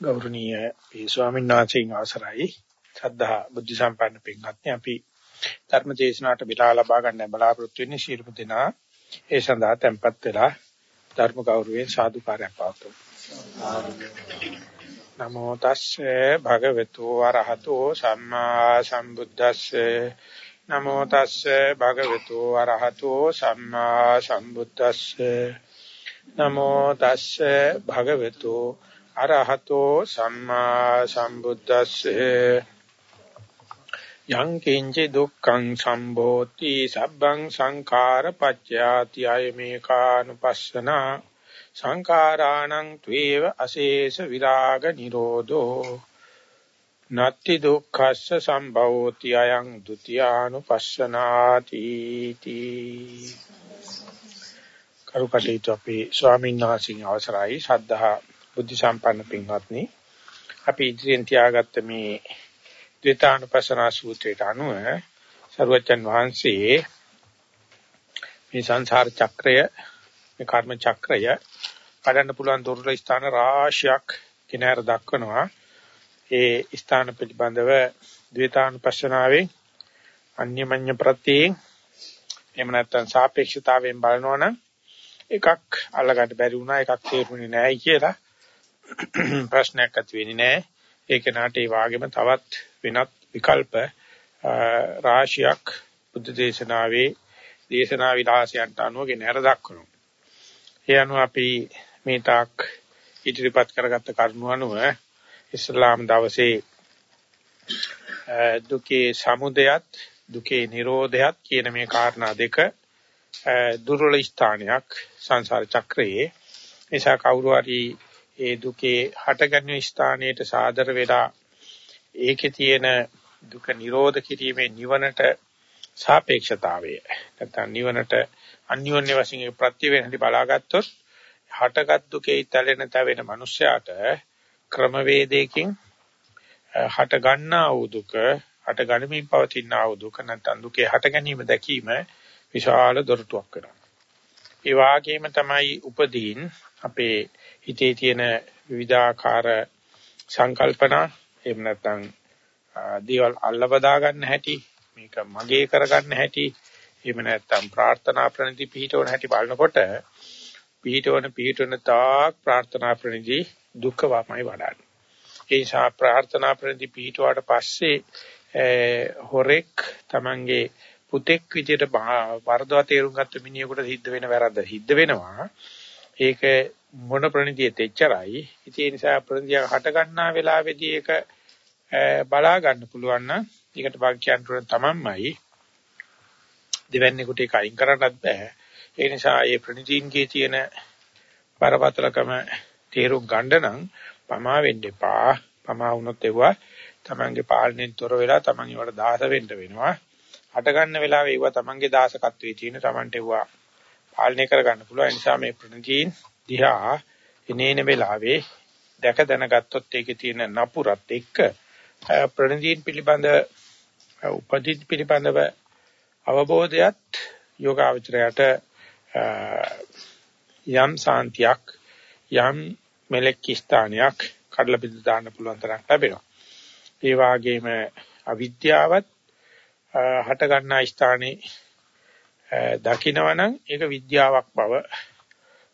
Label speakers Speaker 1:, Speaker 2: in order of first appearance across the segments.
Speaker 1: ගෞරවනීය පී ස්වාමීන් වහන්සේගේ අවසරයි. සද්ධා බුද්ධ සම්පන්න පින්වත්නි අපි ධර්ම දේශනාවට විලා ලබා ගන්න බලාපොරොත්තු වෙන්නේ ශීර්ම දිනා. ඒ සඳහා tempත් වෙලා ධර්ම ගෞරවයෙන් සාදුකාරයක් පවතුමු නමෝ තස්සේ භගවතු වරහතෝ සම්මා සම්බුද්දස්සේ. නමෝ තස්සේ භගවතු වරහතෝ සම්මා සම්බුද්දස්සේ. නමෝ තස්සේ භගවතු අරහතෝ සම්මා සම්බුද්දස්සේ. යං කිංචි දුක්ඛං සම්භෝති සබ්බං සංඛාර පච්චයාති අයමේකානුපස්සනා. සංඛාරාණං ත්වේව අශේෂ විරාග නිරෝධෝ. නත්ති දුක්ඛස්ස සම්භවෝති අයං ဒ ුතියානුපස්සනාති තී කරුකටේතු අපේ ස්වාමීන් වහන්සේගේ අවසරයි. ශ්‍රද්ධා බුද්ධ සම්පන්න පින්වත්නි අපි ඉදිරියෙන් තියාගත්ත මේ ද්විතානුපස්සනා සූත්‍රයට අනුව සරුවචන් වහන්සේ මේ සංසාර චක්‍රය මේ කර්ම චක්‍රය කඩන්න පුළුවන් දුර්වල ස්ථාන රාශියක් කිනාර දක්වනවා. ඒ ස්ථාන පිළිබඳව ද්විතානුපස්සනාවේ අන්‍යමඤ්ඤ ප්‍රත්‍යයෙන් එහෙම නැත්නම් සාපේක්ෂතාවයෙන් බලනවනම් එකක් අල්ලගන්න බැරි වුණා එකක් තේරුනේ නැහැ කියලා ප්‍රශ්නයක් ඇති වෙන්නේ නැහැ. ඒක නාට ඒ වාගේම තවත් වෙනත් විකල්ප රාශියක් බුද්ධ දේශනාවේ දේශනා විලාසයන්ට අනුව ගෙන හර දක්වනවා. ඒ අනුව අපි මේ තාක් ඉදිරිපත් කරගත්ත කරුණු අනුව ඉස්ලාම් දවසේ දුකේ සමුදයත් දුකේ නිරෝධයත් කියන මේ කාරණා දෙක දුර්වල ස්ථානයක් සංසාර චක්‍රයේ නිසා කවුරු හරි ඒ දුකේ හටගන්න ස්ථානයට සාදර වෙලා ඒකේ තියෙන දුක නිරෝධ කිරීමේ නිවනට සාපේක්ෂතාවය නැත්නම් නිවනට අන්‍යෝන්‍ය වශයෙන් ප්‍රත්‍ය වෙනදි බලාගත්තොත් හටගත් දුකේ තැලෙන තැවෙන මිනිස්යාට ක්‍රමවේදයකින් හට ගන්නා වූ දුක හට ගනිමින් පවතිනා වූ දුක නැත්නම් දුකේ හට ගැනීම දැකීම විශාල දොරටුවක් වෙනවා. ඒ වාගේම තමයි උපදීන් අපේ හිතේ තියෙන විවිධාකාර සංකල්පනා එහෙම නැත්නම් දේවල් අල්ලබදා ගන්න හැටි මේක මගේ කරගන්න හැටි එහෙම නැත්නම් ප්‍රාර්ථනා ප්‍රණිති පිහිටවන හැටි බලනකොට පිහිටවන පිහිටවන තාක් ප්‍රාර්ථනා ප්‍රණිති දුක්ඛ වමයි වඩන්නේ. ඒ නිසා ප්‍රාර්ථනා ප්‍රණිති පිහිටුවාට පස්සේ හොරෙක් Tamange පුතෙක් විදියට වරදවා තේරුම් ගත්ත මිනිහෙකුට සිද්ධ වෙන වැරද්ද සිද්ධ වෙනවා. ඒක මොන ප්‍රණිතියෙත් එච්චරයි. ඉතින් ඒ නිසා ප්‍රණිතිය හට ගන්නා වෙලාවේදී ඒක බලා ගන්න පුළුවන් නම් ඒකට වාක්‍යයන්ට තමන්මයි දෙවැන්නේකට ඒක අයින් කරන්නත් බෑ. ඒ නිසා මේ ප්‍රණිතීන්ගේ තියෙන බරපතලකම තේරුම් ගන්න නම් පමා වෙන්න එපා. පමා වුණොත් ඒවා තමන්ගේ පාලනයෙන් තොර වෙලා තමන් ඒවට දාස වෙන්න වෙනවා. හට ගන්න වෙලාවේ ඒවා තමන්ගේ දාසකත්වයේ තියෙන තමන්ට ඒවා පාලනය කර ගන්න පුළුවන්. ඒ නිසා මේ ප්‍රණිතීන් දිහා එනේන වෙලාවේ දැක දැනගත්තොත් ඒකේ තියෙන නපුරත් එක්ක ප්‍රණදීන් පිළිබඳ උපදිත් පිළිබඳව අවබෝධයත් යෝගාවචරයට යම් සාන්තියක් යම් මෙලෙක් ස්ථානයක් කඩලා බෙද දාන්න පුළුවන් තරක් ලැබෙනවා. ඒ වගේම අවිද්‍යාවත් හට ගන්නා ස්ථානේ දකින්නවනම් ඒක විද්‍යාවක් බව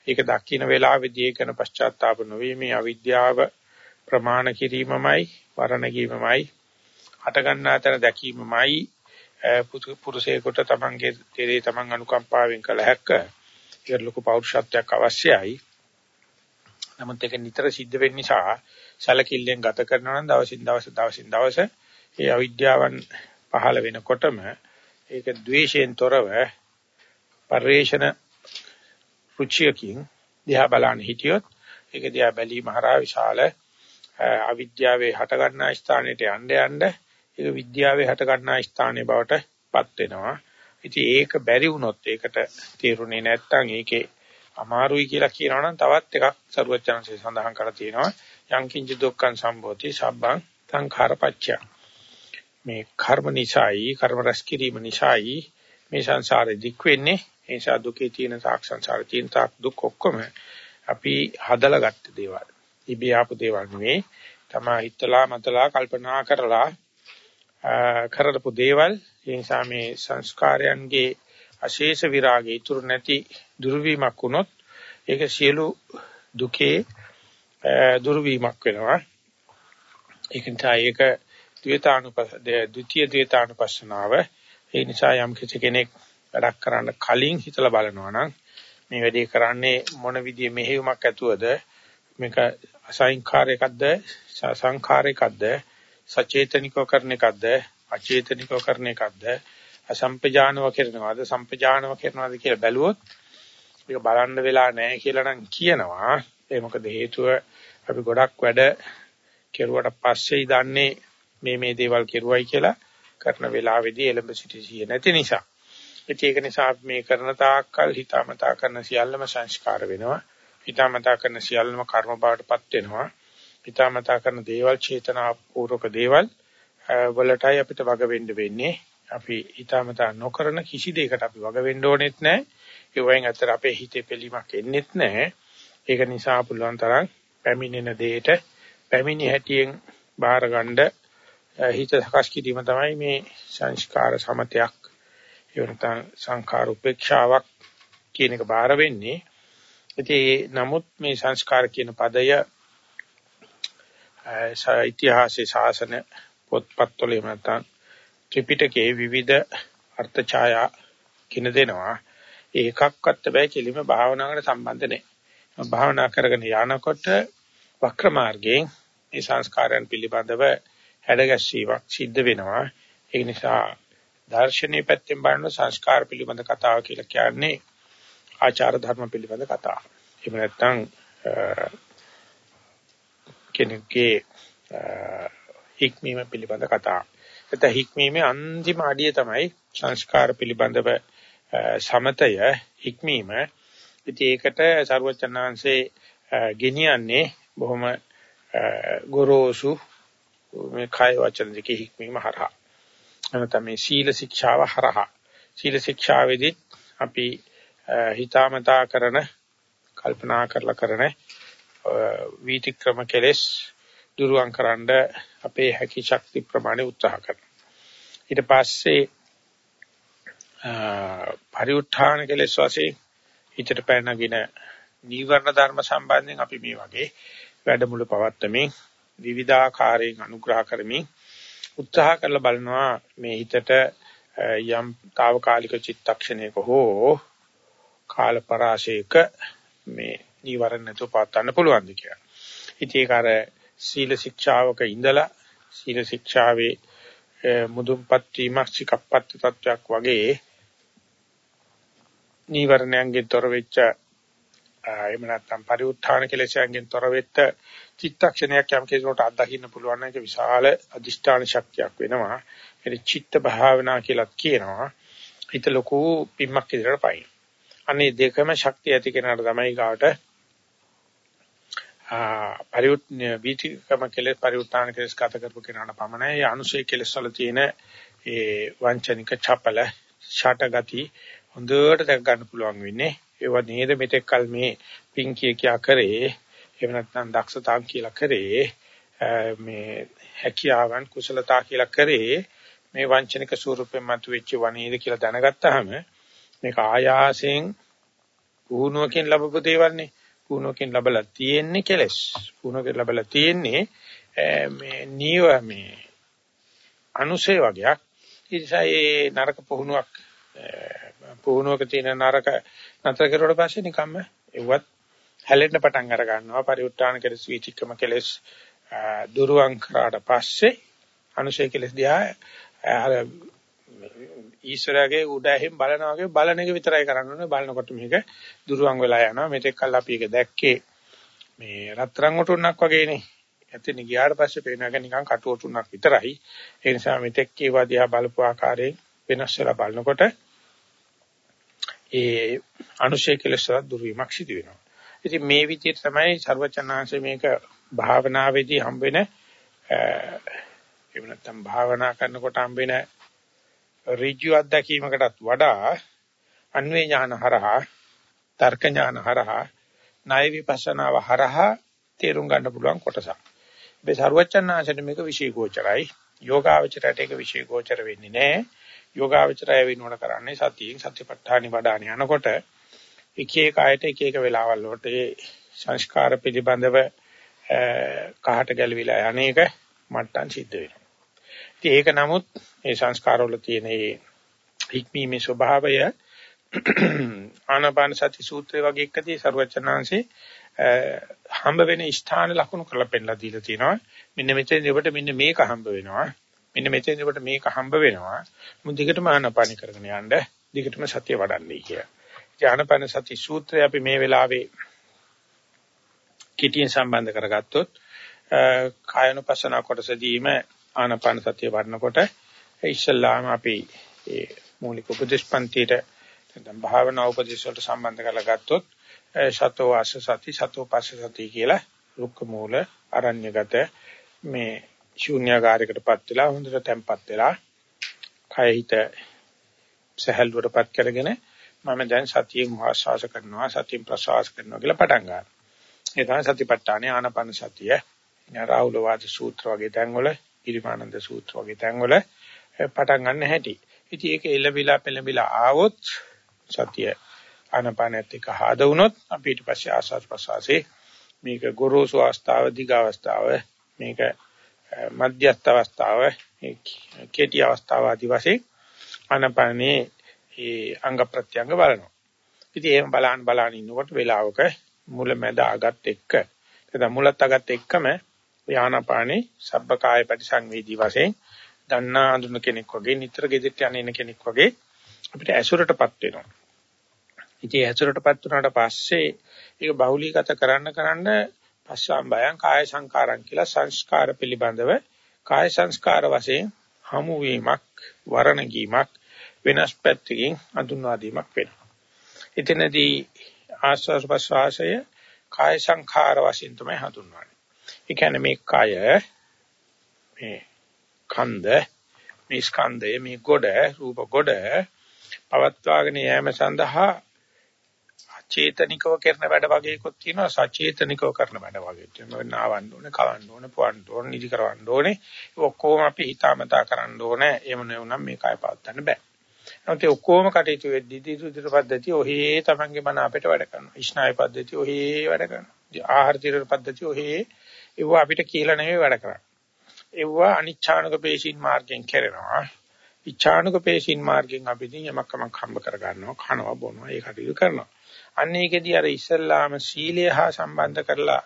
Speaker 1: ඒක දකින්න වෙලාවේදී ඒකන පශ්චාත්තාප නොවේ මේ අවිද්‍යාව ප්‍රමාණ කිරීමමයි වරණ කීමමයි හට ගන්නා තැන දැකීමමයි පුරුෂයෙකුට තමන්ගේ තේරේ තමන් අනුකම්පාවෙන් කළ හැක්ක. ඒක ලොකු පෞරුෂත්වයක් අවශ්‍යයි. නමුත් ඒක නිතර සිද්ධ වෙන්න නිසා සැලකිල්ලෙන් ගත කරනවා නම් දවසින් දවස දවසින් දවස ඒ අවිද්‍යාවන් පහළ වෙනකොටම ඒක ද්වේෂයෙන් තොරව පරිේශන රුචියකින් දිහා බලන්න හිටියොත් ඒක දිහා බැලීම හරහා විශාල අවිද්‍යාවේ හට ගන්නා ස්ථානෙට යන්න යන්න ඒක විද්‍යාවේ හට ගන්නා ස්ථානයේ බවට පත් වෙනවා. ඉතින් ඒක බැරි වුණොත් ඒකට තේරුනේ නැත්තම් ඒකේ අමාරුයි කියලා කියනවා නම් තවත් එකක් සරුවචනසේ සඳහන් කරලා තියෙනවා. යංකින්ච දුක්ඛං සම්භෝති සබ්බං සංඛාරපච්චය. මේ කර්ම නිසායි කර්ම රැස් කිරීම නිසායි මේ සංසාරේ දික් වෙන්නේ ඒ නිසා දුකේ තියෙන තාක් සංසාරේ තියෙන තාක් දුක් ඔක්කොම අපි හදලා ගත්ත දේවල්. ඉබේ ආපු දේවල් නෙවෙයි. තමා හිතලා මතලා කල්පනා කරලා කරලපු දේවල් ඒ නිසා මේ සංස්කාරයන්ගේ අශේෂ විරාගය ඉතුරු නැති දුර්විමක් වුණොත් ඒක සියලු දුකේ දුර්විමක් වෙනවා ඒක නිසා ඒක ද්වේතානුපස ද්විතීය ද්වේතානුපස්සනාව ඒ නිසා යම් කිසි කෙනෙක් වැඩක් කරන්න කලින් හිතලා බලනවා නම් මේ වැඩේ කරන්නේ මොන විදිහේ මෙහෙයුමක් ඇතුවද? මේක අසංඛාරයකද්ද සංඛාරයකද්ද සචේතනිකව කරන එකක්ද? අචේතනිකව කරන එකක්ද? අසම්පජානව කරනවාද? සම්පජානව කරනවාද කියලා බැලුවොත් මේක බලන්න වෙලා නැහැ කියලා නම් කියනවා. ඒ මොකද හේතුව අපි ගොඩක් වැඩ කෙරුවට පස්සේ දන්නේ මේ මේ දේවල් කෙරුවයි කියලා කරන වෙලාවේදී එලඹ සිටිසිය නැති නිසා. ඒක නිසා අපි මේ කරන තාක්කල් හිතාමතා කරන සියල්ලම සංස්කාර වෙනවා හිතාමතා කරන සියල්ලම කර්ම බවටපත් වෙනවා හිතාමතා කරන දේවල් චේතනාපූර්වක දේවල් වලටයි අපිට වග වෙන්න වෙන්නේ. අපි හිතාමතා නොකරන කිසි දෙයකට අපි වග වෙන්න ඕනෙත් නැහැ. ඒ වයින් අතර අපේ හිතේ පිළීමක් එන්නෙත් නැහැ. ඒක නිසා පුළුවන් තරම් පැමිණෙන දෙයට පැමිණි හැටියෙන් බාරගන්න හිත සකස් කිරීම තමයි මේ සංස්කාර සමතයක්. ඒ වෙනතන සංඛාර උපේක්ෂාවක් කියන එක බාර වෙන්නේ. ඉතින් නමුත් මේ සංස්කාර කියන පදය ඉතිහාසයේ ශාසන පොත්පත්වල එහෙම නැත්නම් ත්‍රිපිටකයේ විවිධ අර්ථ ඡායා කින දෙනවා. ඒකක්වත් බෑ කෙලිම භාවනාවකට සම්බන්ධ නැහැ. භාවනා කරගෙන යනකොට වක්‍ර මාර්ගයෙන් මේ සංස්කාරයන් පිළිබඳව හැඩගැස්වීමක් සිද්ධ වෙනවා. ඒ නිසා දාර්ශනික පැත්තෙන් බලන සංස්කාර පිළිබඳ කතාව කියලා කියන්නේ ආචාර ධර්ම පිළිබඳ කතාව. එහෙම නැත්නම් කෙනෙක්ගේ හික්මීම පිළිබඳ කතා. එතන හික්මීමේ අන්තිම අඩිය තමයි සංස්කාර පිළිබඳව සමතය හික්මීම. ඉතින් ඒකට සරුවචනාංශේ ගෙනියන්නේ බොහොම ගොරෝසු මේ කය වචන දෙකේ හික්මීම හරහා. එනතම මේ සීල ශික්ෂාව හරහා. සීල ශික්ෂාවේදී අපි හිතාමතා කරන කල්පනා කරලා කරන වීතික්‍රම කෙලෙස් දුරුවන් කරන්න අපේ හැකි ශක්ති ප්‍රමාණය උත්සාහ කරනවා. ඊට පස්සේ පරිඋත්ථාන කෙලෙස් වශයෙන් හිතට පැනනගින නීවරණ ධර්ම සම්බන්ධයෙන් අපි මේ වගේ වැඩමුළු පවත්වමින් විවිධාකාරයෙන් අනුග්‍රහ කරමින් උත්සාහ කරලා බලනවා මේ හිතට යම් తాවකාලික චිත්තක්ෂණයක හෝ කාල පරාශයක මේ නීවරණ නැතුව පාත්තන්න පුළුවන්ද කියලා. ඉතින් ඒක අර සීල ශික්ෂාවක ඉඳලා සීල ශික්ෂාවේ මුදුන්පත් වීමක් සිකප්පත් තත්වයක් වගේ නීවරණයන්ගෙන් තොර වෙච්ච එහෙම නැත්නම් පරිඋත්ථාන කෙලෙසයන්ගෙන් තොර වෙච්ච චිත්තක්ෂණයක් යම් කෙනෙකුට අත්දකින්න පුළුවන් නම් ඒක විශාල අදිෂ්ඨාන ශක්තියක් වෙනවා. ඒක චිත්ත භාවනා කියලා කියනවා. හිත ලොකු පිම්මක් ඉදිරියට පයින්. අනේ දෙකම ශක්තිය ඇති කෙනාට තමයි ගාවට පරිඋත් වීතිකම කෙලෙස් පරිඋත්තාන කෙලෙස් ගත කරපු කෙනාට පමණයි අනුසය කෙලෙස් වල තියෙන ඒ වංචනික චපල ෂට ගති හොඳට දැක ගන්න පුළුවන් වෙන්නේ ඒව නේද මෙතෙක් කල මේ පිංකිය කියා කරේ එහෙම නැත්නම් දක්ෂතාව කියලා කරේ මේ හැකියාවන් කුසලතා කියලා කරේ මේ වංචනික ස්වරූපයෙන් මතුවෙච්ච වනේද කියලා දැනගත්තාම මේක ආයාසයෙන් පුහුණුවකින් ලැබපු දේවල්නේ පුහුණුවකින් ලැබලා තියෙන්නේ කෙලස්. පුහුණුවකින් ලැබලා තියෙන්නේ මේ නීව මේ අනුසය වගේක්. ඒ නිසා මේ නරක පුහුණුවක් පුහුණුවක තියෙන නරක නතර කරුවට පස්සේ නිකම්ම එව්වත් හැලෙන්න පටන් අර ගන්නවා. පරිඋත්තාන කෙලස් වීතික්‍රම කෙලස් දුරුවන් කරාට පස්සේ අනුසය කෙලස් දිහා අර ඊශ්වරයාගේ උඩහින් බලනවා වගේ බලන එක විතරයි කරන්න ඕනේ. බලනකොට මේක දුරවන් වෙලා යනවා. මෙතෙක් කල් අපි ඒක දැක්කේ මේ රත්තරන් ඔටුන්නක් වගේනේ. එතන ගියාට පස්සේ පේනක නිකන් කටු ඔටුන්නක් විතරයි. ඒ නිසා මෙතෙක් ඒවා දිහා බලපු ආකාරයෙන් වෙනස් වෙලා බලනකොට ඒ අනුශය කෙලෙස් දුර්වීමක් සිදු වෙනවා ඉතින් මේ විදිහට තමයි ਸਰවචනාංශ මේක භාවනාවේදී හම්බ වෙන එහෙම නැත්නම් භාවනා කරනකොට හම්බ වෙන ඍජු අත්දැකීමකටත් වඩා අන්වේ ඥාන හරහා තර්ක ඥාන හරහා ණය විපස්සනාව හරහා තේරුම් ගන්න පුළුවන් කොටසක්. මේ සරුවචනාංශයට මේක විශේෂෝචරයි. යෝගාවචරයට ඒක විශේෂෝචර වෙන්නේ නැහැ. යෝගාවචරය වෙනුවට කරන්නේ සතියෙන් සතිපට්ඨානි වඩාන යනකොට එක එක ආයත එක එක වෙලාවල් වලට ඒ සංස්කාර පිළිබඳව කහට ගැලවිලා යන්නේක මට්ටම් සිද්ධ වෙනවා. ඉතින් ඒක නමුත් මේ සංස්කාරවල තියෙන මේ හික්මීමේ ස්වභාවය ආනාපාන සති සූත්‍රය වගේ එකදී සරුවචනාංශේ හම්බ වෙන ස්ථාන ලකුණු කරලා පෙන්නලා දීලා තිනවා. මෙන්න මෙතෙන් ඔබට මෙන්න මේක හම්බ වෙනවා. මෙන්න මෙතෙන් ඔබට මේක හම්බ වෙනවා. මුන් දිගටම ආනාපාන කරගෙන යන්න. දිගටම සතිය වඩන්නේ කියලා. ආනාපාන සති සූත්‍රය අපි මේ වෙලාවේ කිටියෙන් සම්බන්ධ කරගත්තොත් කායනුපස්සනා කොටසදීම ආනාපාන සතිය වඩනකොට ඉස්සල්ලාම අපි ඒ මූලික උපදේශ පන්තියට නැත්නම් භාවනා උපදේශ වලට සම්බන්ධ කරලා ගත්තොත් සතෝ වාස සති සතෝ පස්ස සති කියලා රුක්ක මූල අරණ්‍යගත මේ ශූන්‍යාකාරයකටපත් වෙලා හොඳට තැම්පත් වෙලා කය හිත සහැල්ලුවටපත් කරගෙන මම දැන් සතියෙන් ආස්වාස කරනවා සතියෙන් ප්‍රසවාස කරනවා කියලා පටන් ගන්නවා. ඒ තමයි සතිපට්ඨානේ ආනාපාන සතිය. රාහුල වාද සූත්‍ර වගේ තැන්වල, ඉරිමානන්ද සූත්‍ර වගේ තැන්වල පටන් ගන්න හැටි. ඉතින් ඒක එළවිලා පෙළඹිලා ආවොත් සතිය ආනපානෙත් එක හාද වුණොත් අපි ඊට පස්සේ ආස්වාද ප්‍රසවාසයේ මේක ගොරෝසු අවස්ථාව දිග අවස්ථාව මේක මධ්‍යස්ථ අවස්ථාව කෙටි අවස්ථාව ආදි වශයෙන් ආනපානේ ඒ අංග ප්‍රත්‍යංග බලනවා. ඉතින් එහෙම බලන් බලන් ඉන්නකොට වේලාවක මුල මැද අගත් එක්ක නැත්නම් මුලත් අගත් එක්කම ආනපානේ සබ්බකාය පරිසංවේදී වශයෙන් දන්නා අඳුන කෙනෙක් වගේ නිතර ගෙදෙට්ට යන කෙනෙක් වගේ අපිට ඇසුරටපත් වෙනවා. ඉතින් ඇසුරටපත් වුණාට පස්සේ ඒක බහුලීගත කරන්න කරන්න පස්සම්බයං කාය සංකාරං කියලා සංස්කාර පිළිබඳව කාය සංස්කාර වශයෙන් හමු වීමක් වරණ ගීමක් වෙනස් පැත්තකින් හඳුන්වා දීමක් වෙනවා. එතනදී ආස්වාස් ප්‍රසවාසය කාය සංඛාර වශයෙන් තමයි හඳුන්වන්නේ. ඒ කියන්නේ මේ කය මේ කන්ද මේ ස්කන්ධය මේ ගොඩ රූප ගොඩ පවත්වාගෙන යෑම සඳහා චේතනිකව කරන වැඩ වගේකුත් තියෙනවා සචේතනිකව කරන වැඩ වගේ තියෙනවා. නාවන්න ඕනේ කවන්න ඕනේ පුවන්න ඕනේ නිදි කරවන්න ඕනේ. ඔක්කොම අපි හිතාමතා කරන්න ඕනේ. එහෙම නෙවුනම් මේ කය පවත්වන්න බෑ. නැත්නම් ඔක්කොම කටයුතු වෙද්දී දිදුදිර පද්ධතිය ඔහේ තමන්ගේ මන අපිට වැඩ කරනවා. ඉස්නාය පද්ධතිය ඔහේ වැඩ කරනවා. ආහාර තීරණ පද්ධතිය ඔහේ ඒව අපිට කියලා නෙමෙයි වැඩ කරන්නේ. ඒව අනිච්ඡානක පේශීන් මාර්ගයෙන් කරනවා. ඉච්ඡානුක පේශීන් මාර්ගයෙන් අපි ඉතින් යමක් කමක් හම්බ කර ගන්නවා කනවා බොනවා ඒ කටයුතු කරනවා. අන්න ඒකෙදී අර ඉස්සල්ලාම සීලය හා සම්බන්ධ කරලා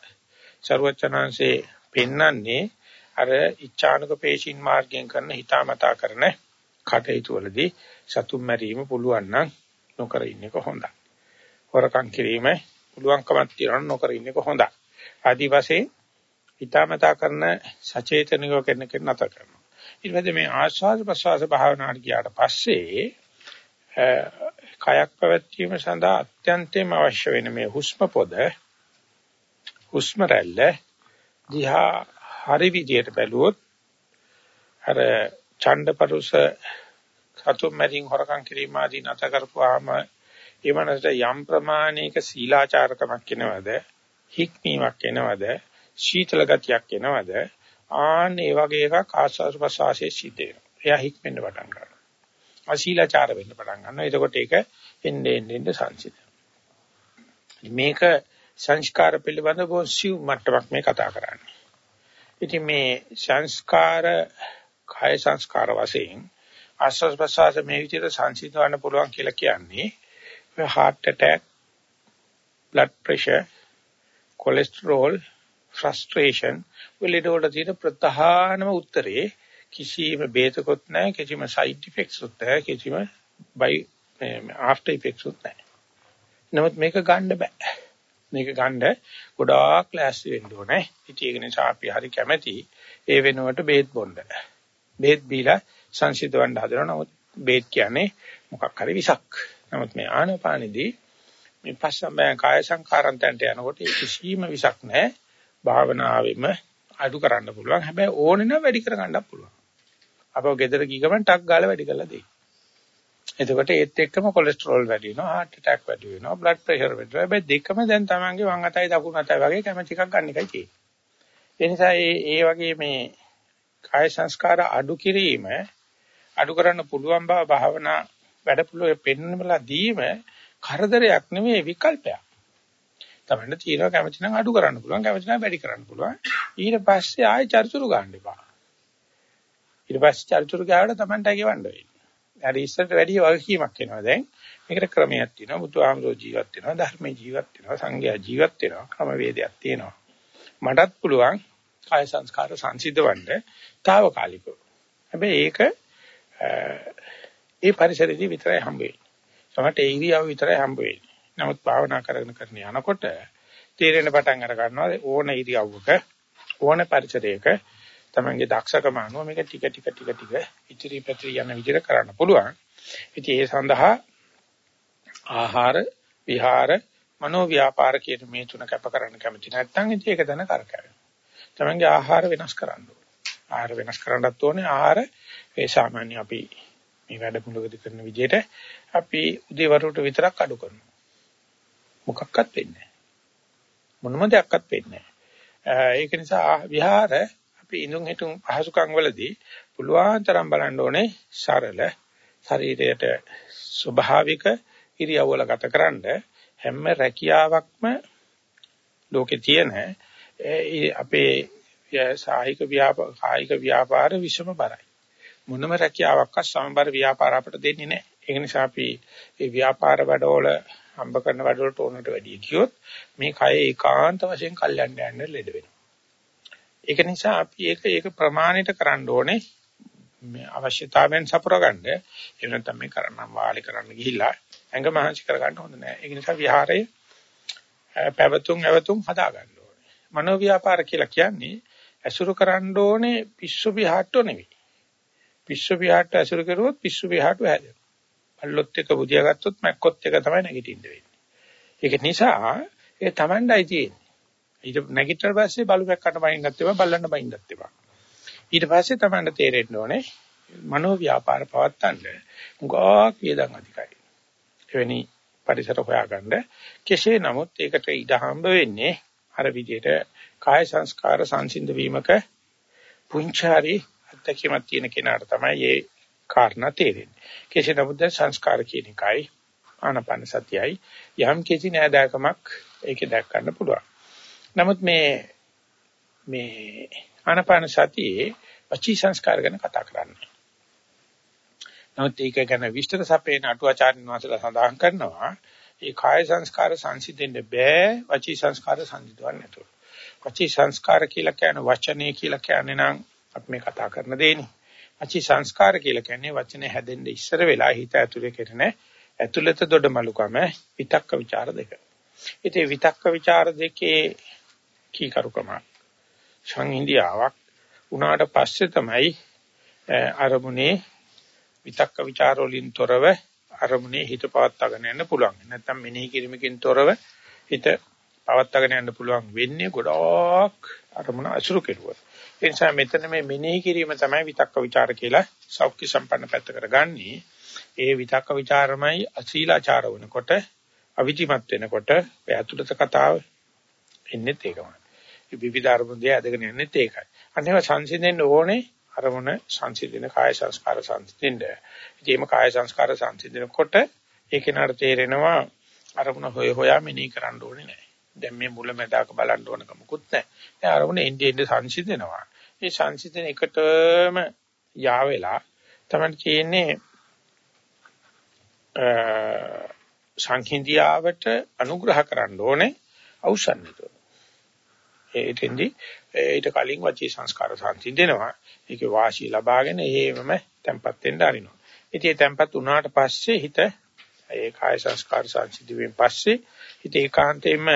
Speaker 1: ਸਰවචනංශේ පෙන්වන්නේ අර ඉච්ඡානුක පේශීන් මාර්ගයෙන් කරන හිතාමතා කරන කටයුතු වලදී සතුම් මැරීම පුළුවන් නම් නොකර ඉන්නක හොඳයි. හොරකම් කිරීම පුළුවන්කමක් තියනවා නොකර ඉන්නක හොඳයි. ආදි වශයෙන් හිතාමතා කරන සචේතනිකව කරන කෙන නතර කරනවා. ඊට පස්සේ මේ ආස්වාද ප්‍රසවාස භාවනාවට ගියාට පස්සේ කයක් පැවැත්වීම සඳහා අත්‍යන්තයෙන්ම අවශ්‍ය වෙන මේ හුස්ම පොද හුස්ම රැල්ල දිහා හරි විදියට බැලුවොත් අර ඡණ්ඩපරුස සතුම් මැදින් හොරකම් කිරීම ආදී නැත කරපුවාම ඒ මනසට යම් ප්‍රමාණයක සීලාචාරකමක් එනවද හික්මීමක් එනවද සීතල ගතියක් එනවද ආන් ඒ වගේ එකක් ආස්වාද ප්‍රසවාසයේ සිද්ධ වෙනවා. එයා හික්මෙන්න පටන් ගන්නවා. අශීලාචාර වෙන්න පටන් ගන්නවා. එතකොට ඒක එන්නේ එන්නේ සංසිඳ. මේක සංස්කාර පිළිබඳ බොසිව් මට්ටමක් මේ කතා කරන්නේ. ඉතින් මේ සංස්කාර කාය සංස්කාර වශයෙන් ආස්වාද ප්‍රසවාස මේ විදිහට සංසිඳවන්න පුළුවන් කියලා කියන්නේ heart attack, blood pressure, cholesterol, frustration වලට තියෙන ප්‍රධානම උත්තරේ කිසිම බේතකොත් නැහැ කිසිම සයිඩ් ඉෆෙක්ට්ස් උත් නැහැ කිසිම බයි ආෆ්ටර් ඉෆෙක්ට්ස් උත් නැහැ. නමුත් මේක ගන්න බෑ. මේක ගන්න ගොඩාක් ක්ලාස් වෙන්න ඕනේ. ඉතින් ඒක නිසා අපි හරි කැමැති ඒ වෙනුවට බේත් බොන්න. බේත් බීලා සංසිඳවන්න හදනවා. නමුත් බේත් කියන්නේ මොකක් හරි විසක්. නමුත් මේ ආනපානෙදී මේ පස්සම්බය කාය සංකාරන්තයන්ට යනකොට කිසිම විසක් නැහැ. භාවනාවෙම අඩු කරන්න පුළුවන්. හැබැයි ඕනේ නම් වැඩි කර ගන්නත් පුළුවන්. අපව ගෙදර ගිහ ගමන් ටක් ගාලා වැඩි කරලා දෙයි. එතකොට ඒත් එක්කම කොලෙස්ටරෝල් වැඩි වෙනවා, heart attack වැඩි වෙනවා, blood pressure වැඩි වෙනවා. හැබැයි දෙකම දැන් Tamange වම් අතයි දකුණු අතයි වගේ කැමැති එකක් ගන්න එකයි තියෙන්නේ. ඒ නිසා මේ ඒ වගේ මේ කාය සංස්කාර අඩු කිරීම අඩු කරන්න පුළුවන් බව භාවනා වැඩපිළිවෙල පෙන්වලා දීම කරදරයක් නෙමෙයි විකල්පයක්. තමන්න තියෙනවා කැමති නම් අඩු කරන්න පුළුවන් කැමති නම් වැඩි කරන්න පුළුවන්. ඊට පස්සේ ආයෙ චර්චුරු ගන්න එපා. ඊට පස්සේ චර්චුරු ගාවට තමන්ට ගෙවන්න වෙන්නේ. අර ඉස්සරට වැඩි වගකීමක් එනවා දැන්. මේකට ක්‍රමයක් තියෙනවා. බුදුහාමරෝ ජීවත් වෙනවා, ධර්මයේ ජීවත් වෙනවා, සංඝයා ජීවත් වෙනවා, ක්‍රම වේදයක් තියෙනවා. මටත් පුළුවන් කාය සංස්කාර සංසිද්ධවන්න తాවකාලිකව. හැබැයි ඒක ඒ පරිසරයේදී විතරයි හම්බ වෙන්නේ. සමහරට ඒ ඉරියව් විතරයි හම්බ වෙන්නේ. නමුත් භාවනා කරගෙන කරන යනකොට තීරණ පටන් අර ගන්නවා ඕන ඉරියව්වක ඕන පරිසරයක තමන්ගේ දක්ෂකම අනුව මේක ටික ටික ටික ටික ඉතිරි පැතිරි යන විදිහට කරන්න පුළුවන්. ඉතින් ඒ සඳහා ආහාර, විහාර, මනෝ ව්‍යාපාර කියන මේ තුන කැප කරන්න කැමති නැත්නම් ඉතින් ඒක දන කරකැවෙනවා. තමන්ගේ ආහාර වෙනස් කරන්න ඕනේ. ආහාර වෙනස් කරන්නත් ඕනේ. ආහාර ඒ සාමාන්‍ය අපි මේ වැඩමුළුවේදී කරන විදිහට අපි උදේවරුට විතරක් අඩු කරනවා. මොකක්වත් වෙන්නේ නැහැ. මොනම දෙයක්වත් වෙන්නේ නැහැ. ඒක නිසා විහාර අපි ඉඳුන් හිටුන් පහසුකම් වලදී පුළුවන් තරම් බලන්න ඕනේ සරල ශරීරයට ස්වභාවික ඉරියව්වල ගතකරනද හැම රැකියාවක්ම ලෝකේ තියෙන අපේ සාහික ව්‍යාපාර කායික ව්‍යාපාර විෂම බරයි. මොනම රැකියාවක්වත් සමබර ව්‍යාපාර අපට දෙන්නේ නැහැ. ඒක නිසා අපි මේ ව්‍යාපාර වැඩවල හම්බ කරන වැඩවලට ඕනට වැඩිය කියොත් මේ කය ඒකාන්ත වශයෙන් කල්යන්න යන්න ලෙඩ වෙනවා. ඒක නිසා අපි ඒක ඒක ප්‍රමාණිත කරන්න ඕනේ මේ අවශ්‍යතාවයන් සපුරගන්න. එහෙම නැත්නම් මේ කරන්නම් වාලි කරන්න ගිහිල්ලා ඇඟ මහන්සි කරගන්න හොඳ නෑ. ඒක නිසා විහාරයේ පැවතුම් ඇවතුම් හදා ගන්න ඕනේ. මනෝ ව්‍යාපාර කියලා කියන්නේ ඇසුරු කරන්න ඕනේ පිස්සු විහාට්ටෝ නෙවෙයි. පිස්සු විහාට්ට ඇසුරු කරුවොත් පිස්සු විහාට්ටු හැදෙනවා. පල්ලොත් එක බුදියා ගත්තොත් මැක්කොත් එක තමයි නැගිටින්න වෙන්නේ. ඒක නිසා ඒ Tamandai තියෙන්නේ. ඊට නැගිටතර පස්සේ බලු පැක්කට බයින්නත් ඒවා බල්ලන්න බයින්නත් ඒවා. ඊට පස්සේ තමයි තේරෙන්න ඕනේ මනෝ ව්‍යාපාර පවත්තන්න මුගක් වේදන් අධිකයි. එවැනි පරිසර හොයාගන්න කෙසේ නමුත් ඒකට ඉඩ හම්බ වෙන්නේ අර විදිහට කාය සංස්කාර සංසිඳ වීමක පුංචාරි අත්දැකීමක් තියෙන කෙනාට තමයි මේ කාරණා තේරෙන්නේ. කෙසේ නමුත් සංස්කාර කියන එකයි ආනපන සතියයි යම් කිසි නෑදෑකමක් ඒකේ දැක් ගන්න පුළුවන්. නමුත් මේ මේ ආනාපාන සතියේ පචී සංස්කාර ගැන කතා කරන්නේ. නමුත් ඒක ගැන විස්තර සපේන අටුවාචාර්යන් වහන්සේලා සඳහන් කරනවා ඒ කාය සංස්කාර සංසිඳෙන්න බෑ වචී සංස්කාර සංසිඳවන්න නැතුව. වචී සංස්කාර කියලා කියන්නේ වචනේ කියලා කියන්නේ නම් අපි මේ කතා කරන දෙන්නේ. වචී සංස්කාර කියලා කියන්නේ වචනේ හැදෙන්න ඉස්සර වෙලා හිත ඇතුලේ කෙරෙන ඇතුළත දොඩමලුකම විතක්ක ਵਿਚාර දෙක. ඉතින් විතක්ක ਵਿਚාර දෙකේ කීකරුකමක් සංහිඳියාවක් උනාට පස්සේ තමයි අරමුණේ විතක්ක ਵਿਚාර වලින් තොරව අරමුණේ හිත පවත්වාගෙන යන්න පුළුවන්. නැත්නම් මෙනෙහි කිරීමකින් තොරව හිත පවත්වාගෙන යන්න පුළුවන් වෙන්නේ ගොඩක් අරමුණ අසුරු කෙරුවොත්. ඒ නිසා මෙතන මේ මෙනෙහි කිරීම තමයි විතක්ක ਵਿਚාර කියලා සෞඛ්‍ය සම්පන්න පැත්ත කරගන්නේ. ඒ විතක්ක ਵਿਚාරමයි අශීලාචාර වෙනකොට අවිජිමත් වෙනකොට ඔය ඇතුළත කතාව එන්නේ ඒකමයි. විවිධ අරමුණු දෙය ඇදගෙන යන්නේත් ඒකයි. අන්නේව සංසිඳෙන්න ඕනේ අරමුණ සංසිඳෙන කාය සංස්කාර සංසිඳෙන්න. ඉතින් මේ කාය සංස්කාර සංසිඳනකොට ඒ කෙනාට තේරෙනවා අරමුණ හොය හොයා මෙනෙහි කරන්න ඕනේ නැහැ. දැන් මේ මුලැමැදාක බලන්න ඕන කමකුත් නැහැ. දැන් අරමුණ එන්නේ එන්නේ සංසිඳෙනවා. මේ සංසිඳන එකටම යාවෙලා තමයි කියන්නේ සංහිඳියාවට අනුග්‍රහ කරන්න ඕනේ අවශ්‍යන්නේතෝ. ඒටෙන්දි ඊට කලින් වචී සංස්කාර සංසිඳෙනවා. ඒකේ වාසිය ලබාගෙන එහෙමම තැම්පත් වෙන්න අරිනවා. ඉතින් ඒ තැම්පත් වුණාට පස්සේ හිත ඒ කාය සංස්කාර සංසිඳුවෙන් පස්සේ හිත ඒකාන්තයෙන්ම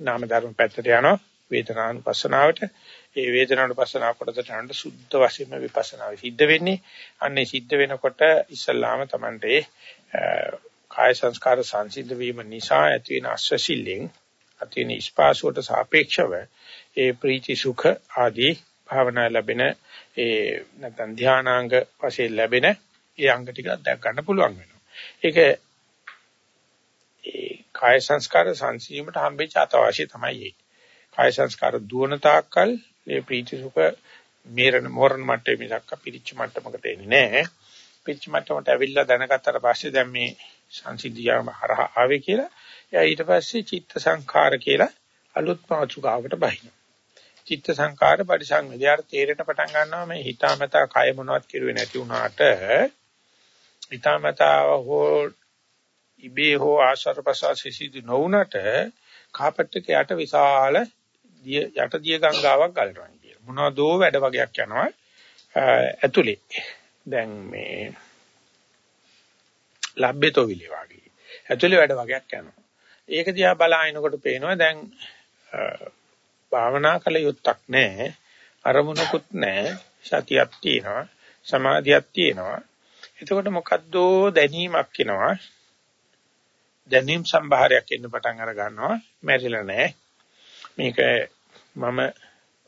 Speaker 1: නාම ධර්ම පැත්තට යනවා වේදනානුපස්සනාවට. ඒ වේදනානුපස්සනාව කොටසට යනට සුද්ධ වශයෙන්ම විපස්සනාව සිද්ධ වෙන්නේ. අන්නේ සිද්ධ වෙනකොට ඉස්සල්ලාම Tamante කාය සංස්කාර සංසිද්ධ වීම නිසා ඇති වෙන අස්වැසිල්ලෙන් තියෙන ස්පාසුවට සාපේක්ෂව ඒ ප්‍රීති සුඛ ආදී භාවනා ලැබෙන ඒ නැත්නම් ධානාංග වශයෙන් ලැබෙන ඒ අංග ටික දැක් ගන්න පුළුවන් වෙනවා. ඒක ඒ කාය සංස්කාර සංසීමට හම්බෙච්ච අතවාසිය තමයි ඒ. කාය සංස්කාර දුවන තාක්කල් මේ ප්‍රීති සුඛ මේරණ මෝරණ මට්ටමේ මිසක් පිරිච්ච මට්ටමකට එන්නේ නැහැ. පිරිච්ච මට්ටමට ඇවිල්ලා දැනගත්තට පස්සේ දැන් මේ සංසිද්ධියම හරහා ආවේ කියලා එයා ඊට පස්සේ චිත්ත සංඛාර කියලා අලුත් මාතෘකාවකට බහිනවා. චිත්ත සංඛාර පරිසංවේදයට තේරෙට පටන් ගන්නවා මේ හිතාමතා කය මොනවත් කිරුවේ නැති වුණාට හිතාමතා හෝ ඉබේ හෝ ආශ්වාස ප්‍රශ්වාස සිසිදු නොවුනට කාපට් එක යට විශාල යට දිය ගංගාවක් ගලනවා කියන මොනවදෝ වැඩ වගේක් යනවා ඇතුලේ. දැන් මේ ලබ්බේතෝවිලි වගේ. ඇතුලේ වැඩ වගේක් යනවා. ඒක දිහා බලාගෙනකොට පේනවා දැන් භාවනා කළ යුත්තක් නැහැ. අරමුණකුත් නැහැ. සතියක් තියෙනවා. සමාධියක් තියෙනවා. එතකොට මොකද්ද දැනීමක් එනවා. දැනීම් සම්භාරයක් එන්න පටන් අර ගන්නවා. මැරිලා නැහැ. මේක මම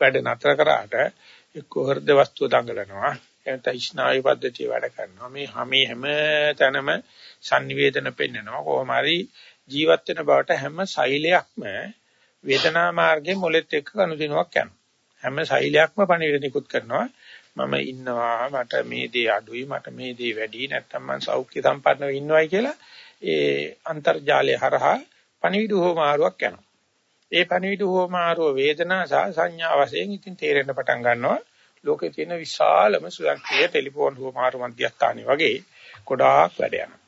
Speaker 1: වැඩ නතර කරාට එක්ක හෘද වස්තුව දඟලනවා. එතන ස්නායු පද්ධතිය වැඩ කරනවා. මේ හැම හැම තැනම sannivedana පෙන්නනවා. කොහොම හරි ජීවත් වෙන බවට හැම සෛලයක්ම වේදනා මාර්ගයේ මොලෙත් එක්ක කනුදිනුවක් යනවා. හැම සෛලයක්ම පණිවිඩ නිකුත් කරනවා. මම ඉන්නවා මට මේ දේ අඩුයි මට මේ දේ වැඩි නැත්තම් මම සෞඛ්‍ය සම්පන්නව ඉන්නවයි කියලා ඒ අන්තර්ජාලය හරහා පණිවිඩ හෝමාරුවක් යනවා. ඒ පණිවිඩ හෝමාරුව වේදනා සහ සංඥා වශයෙන් ඉතින් තේරෙන්න පටන් ගන්නවා. ලෝකේ තියෙන විශාලම ස්වයංක්‍රීය ටෙලිෆෝන් හෝමාරු මධ්‍යස්ථානෙ වගේ ගොඩාක් වැඩ යනවා.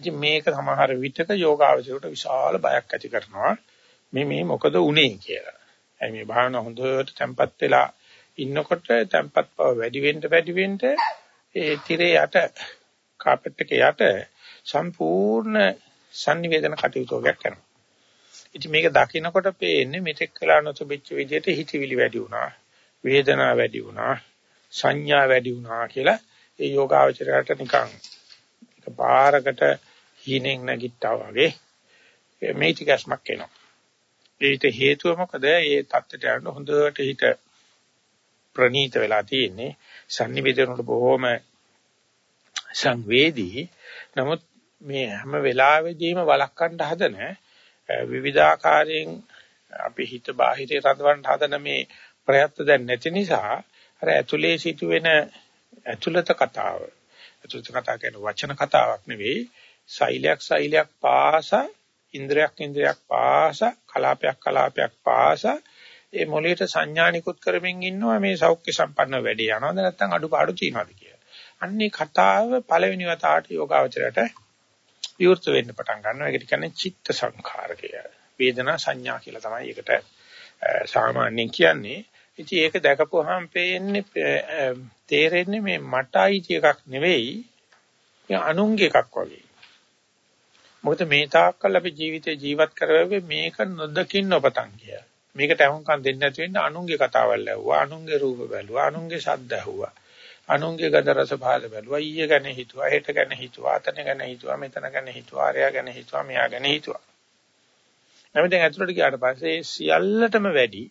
Speaker 1: ඉතින් මේක සමහර විටක යෝගාවචරයට විශාල බයක් ඇති කරනවා. මේ මේ මොකද උනේ කියලා. ඇයි මේ භාවනා හොඳට තැම්පත් වෙලා ඉන්නකොට තැම්පත් බව වැඩි වෙන්න වැඩි වෙන්න ඒ tire යට කාපට් එක යට සම්පූර්ණ sannivedana කටයුතු වර්ගයක් කරනවා. ඉතින් මේක දකිනකොට පේන්නේ මෙතෙක් කළා නොතිබෙච්ච විදිහට හිතවිලි වැඩි වුණා, වේදනාව වැඩි වුණා, සංඥා වැඩි වුණා කියලා ඒ යෝගාවචරයට නිකන් එක පාරකට හීනෙන් නැගිට්ටා වගේ මේ ටිකස්මක් එනවා. ඒට හේතුව මොකද? ඒ தත්තට යන හොඳට හිත ප්‍රනීත වෙලා තියෙන්නේ. sannivedana වල බොහොම සංවේදී. නමුත් මේ හැම වෙලාවෙදීම වළක්වන්න හදන විවිධාකාරයෙන් අපි හිත බාහිරේ රඳවන්න හදන මේ ප්‍රයත්න දැන් නැති නිසා අර ඇතුලේ සිදුවෙන ඇතුළත කතාව ඇතුළත කතා කියන වචන කතාවක් නෙවෙයි සෛලයක් සෛලයක් පාසා ඉන්ද්‍රයක් ඉන්ද්‍රයක් පාස කලාපයක් කලාපයක් පාස ඒ මොළයට සංඥානිකුත් කරමින් ඉන්නවා මේ සෞඛ්‍ය සම්පන්න වැඩි යනවද නැත්නම් අඩුපාඩු තියනවද කියලා. අන්නේ කතාව පළවෙනි වතාවට යෝගාවචරයට විවෘත වෙන්න පටන් ගන්නවා. ඒකට කියන්නේ චිත්ත සංඛාරකය. වේදනා සංඥා කියලා තමයි ඒකට සාමාන්‍යයෙන් කියන්නේ. ඉතින් ඒක දැකපුවාම පේන්නේ තේරෙන්නේ මේ මට අයිති එකක් නෙවෙයි. අනුන්ගේ එකක් වගේ. මොකද මේ තාක්කල් අපි ජීවිතේ ජීවත් කරවෙන්නේ මේක නොදකින් නොපතන් කියලා. මේකට අහුම්කම් දෙන්නේ නැති වෙන්න අනුන්ගේ කතාවල් ඇහුවා, අනුන්ගේ රූප බැලුවා, අනුන්ගේ ශබ්ද ඇහුවා. අනුන්ගේ ගඳ රස පහල බැලුවා, ඊය ගැන හිතුවා, හෙට ගැන හිතුවා, අතන ගැන හිතුවා, මෙතන ගැන හිතුවා, ආරයා ගැන හිතුවා, මෙයා ගැන හිතුවා. නැමෙ දැන් ඇතුළට ගියාට පස්සේ සියල්ලටම වැඩි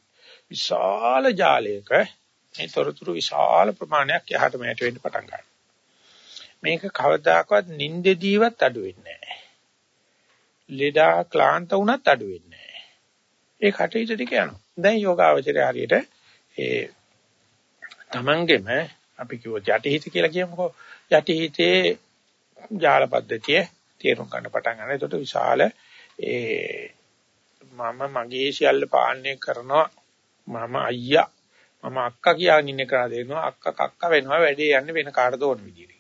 Speaker 1: විශාල ජාලයක මේ තොරතුරු විශාල ප්‍රමාණයක් යහට මෙහෙට වෙන්න පටන් ගන්නවා. මේක කවදාකවත් නින්දෙදීවත් අඩු වෙන්නේ නැහැ. ලෙඩා ක්ලාන්ත වුණත් අඩු වෙන්නේ නැහැ. ඒ කටයුතු ටික යනවා. දැන් යෝගාවචරය හරියට ඒ තමන්ගෙම අපි කිව්වොත් යටිහිත කියලා කියමුකෝ. යටිහිතේ ජාල පද්ධතිය තේරුම් ගන්න පටන් ගන්න. ඒකට විශාල ඒ මම මගේ සියල්ල පාලනය කරනවා. මම අයියා මම අක්කා කියාගෙන ඉන්න කරා දෙනවා. අක්කා කක්කා වෙනවා. වැඩේ යන්නේ වෙන කාටද ඕන විදියට.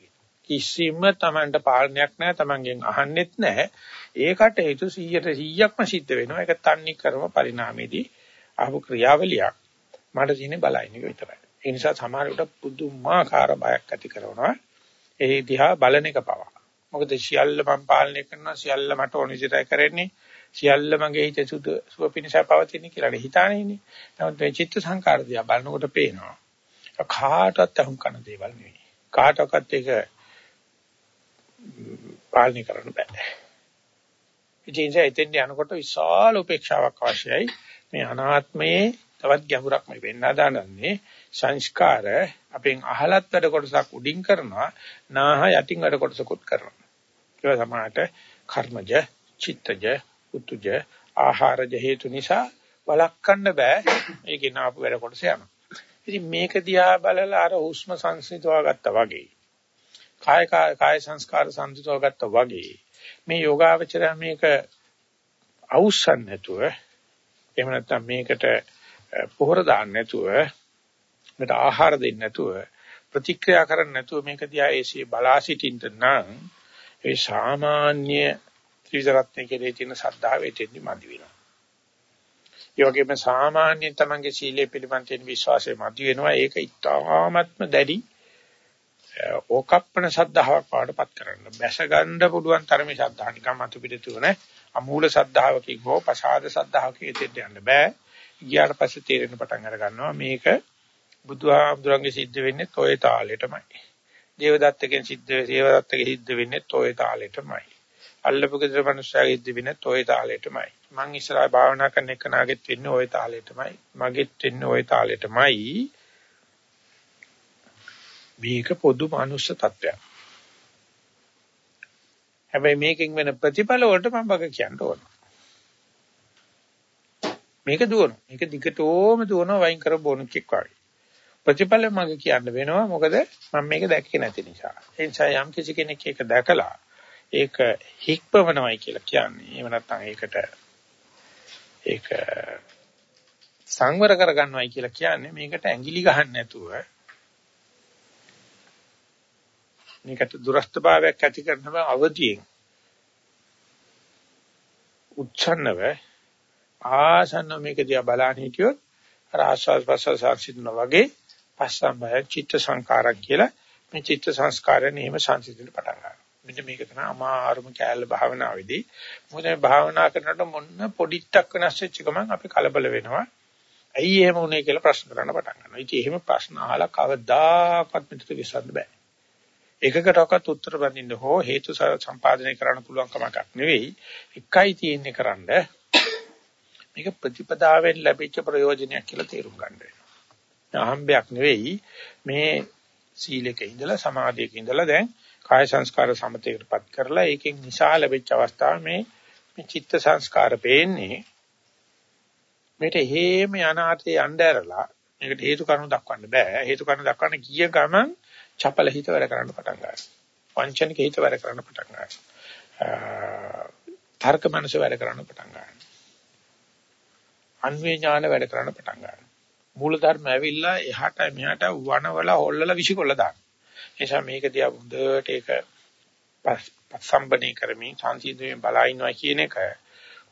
Speaker 1: කිසිම Tamanට පාලනයක් නැහැ Tamanගෙන් අහන්නෙත් නැහැ ඒකට හේතු 100ට 100ක්ම සිද්ධ වෙනවා. ඒක තන්නේ කරම පරිණාමයේදී ආපු ක්‍රියාවලියක්. මට තියෙන්නේ බලයින් එක විතරයි. ඒ නිසා සමහරවිට පුදුමාකාර බයක් ඇති කරනවා. ඒ දිහා බලන එක පවා. මොකද සියල්ල මම පාලනය කරනවා. සියල්ල මට ඕන විදිහටයි කරන්නේ. සියල්ල මගේ හිතේ සුදු සුව පිණිසයි පවතින්නේ කියලා හිතානේ ඉන්නේ. නමුත් මේ චිත්ත සංකාර දිහා බලනකොට පේනවා. කාටවත් අහුම් කරන දේවල් නෙවෙයි. කාටවත් ඒක පාලනය කරන්න බෑ. ඉතින් ඒ එතෙන් යනකොට විශාල උපේක්ෂාවක් අවශ්‍යයි. මේ අනාත්මයේ තවත් ගැඹුරක් මේ වෙන්න හදානන්නේ සංස්කාර අපෙන් අහලත් වැඩ කොටසක් උඩින් කරනවා නාහ යටින් වැඩ කොටසකුත් කරනවා. ඒවා සමාහට කර්මජ චිත්තජ උතුජ ආහාරජ හේතු නිසා වළක්වන්න බෑ. ඒකේ නාපු වැඩ කොටස යනවා. ඉතින් මේක දිහා බලලා අර හුස්ම සංසිඳවා ගත්තා වගේ කාය කාය සංස්කාර සංසිඳවා ගත්තා වගේ මේ යෝගාවචරය මේක අවුස්සන් නැතුව එහෙම නැත්නම් මේකට පොහොර දාන්න නැතුව මේකට ආහාර දෙන්න නැතුව ප්‍රතික්‍රියා කරන්න නැතුව මේක දිහා ඒසිය බලා සිටින්න නම් ඒ සාමාන්‍ය ත්‍රිවිධ කෙරේ තියෙන ශ්‍රද්ධාව එතෙන්දි මදි වෙනවා. ඒ වගේම සාමාන්‍ය තමන්ගේ සීලය පිළිබඳ තියෙන විශ්වාසය මදි වෙනවා. ඒක ඉතාමත්ම දැඩි ඕකප්පන ශ්‍රද්ධාවක් පාඩපත් කරන්න. බැස ගන්න පුළුවන් තරමේ ශ්‍රද්ධාව නිකම් අතු පිට තුන අමූල ශ්‍රද්ධාවකින් හෝ පසාද ශ්‍රද්ධාවකින් එතෙන්ට යන්න බෑ. ගියාට පස්සේ තේරෙන පටන් අර ගන්නවා මේක බුදුහාමුදුරන්ගේ සිද්ධ වෙන්නේ toy තාලෙටමයි. දේවදත්තගෙන් සිද්ධ දේවදත්තගේ සිද්ධ වෙන්නේ toy තාලෙටමයි. අල්ලපු ගෙදර මිනිස්සාගේ සිද්ධ වෙන්නේ toy තාලෙටමයි. මං ඉස්සරහා භාවනා කරන එක නාගෙත් වෙන්නේ ওই තාලෙටමයි. මගෙත් වෙන්නේ ওই තාලෙටමයි. මේක පොදු මනුෂ්‍ය තත්වයක්. හැබැයි මේකෙන් වෙන ප්‍රතිඵල වලට මම බග කියන්න ඕන. මේක දුවන. මේක දිගටම දුවන වයින් කර බොනුක්ෙක් වගේ. ප්‍රතිඵල මග කියන්න වෙනවා මොකද මම මේක දැක්කේ නැති නිසා. ඒ නිසා යම් කිසි කෙනෙක් ඒක දැකලා ඒක හික්පවනවයි කියලා කියන්නේ. එහෙම නැත්නම් ඒකට ඒක සංවර කරගන්නවයි කියලා කියන්නේ මේකට ඇඟිලි ගහන්න නැතුව මේකට දුරස්තභාවයක් ඇති කරනව අවදියෙන් උච්චන්නව ආසන්න මේක දිහා බලන්න හිටියොත් අර ආස්වාද ප්‍රසවාස සිදුන වගේ පස්සම්බය චිත්ත සංකාරක් කියලා මේ චිත්ත සංස්කාරය නියම සංසිඳන පටන් ගන්නවා. මෙන්න මේක තමයි අමාරුම කැලේ භාවනාවේදී. මොකද මේ භාවනා කරනකොට මොන්න පොඩිට්ටක් වෙනස් වෙච්ච ගමන් අපි කලබල වෙනවා. ඇයි එහෙම වුනේ කියලා ප්‍රශ්න කරන්න පටන් ගන්නවා. ඉතින් එහෙම ප්‍රශ්න අහලා කවදාකවත් මෙතන විසඳන්න බෑ. එකකටවත් උත්තර බඳින්න හෝ හේතු සම්පාදනය කරන්න පුළුවන් කමක් නෙවෙයි. එකයි තියෙන්නේ කරන්න. මේක ප්‍රතිපදාවෙන් ලැබිච්ච ප්‍රයෝජනයක් කියලා තේරුම් ගන්න වෙනවා. අහම්බයක් නෙවෙයි මේ සීලක ඉඳලා සමාධියක ඉඳලා දැන් කාය සංස්කාර සමතේකටපත් කරලා ඒකෙන් නිසා ලැබිච්ච අවස්ථාව මේ මේ චිත්ත සංස්කාර පේන්නේ මේට හේම යනාතේ යnderලා මේකට හේතු කාරණු දක්වන්න බෑ හේතු කාරණු දක්වන්න ගිය ගමන් චපල හිත වැඩ කරන්න පටන් ගන්නවා. වංචනික හිත වැඩ කරන්න පටන් ගන්නවා. තර්ක මනස වැඩ කරන්න පටන් ගන්නවා. අන්වේ ඥාන වැඩ කරන්න පටන් ගන්නවා. මූල ධර්ම ඇවිල්ලා එහාට මෙහාට වනවල හොල්ලලා විසිකොල්ල දානවා. ඒ නිසා මේක දිහා හොඳට ඒක පස්සම්බනේ කරමින් සංසිඳුවෙන් බලා ඉන්නවා කියන එක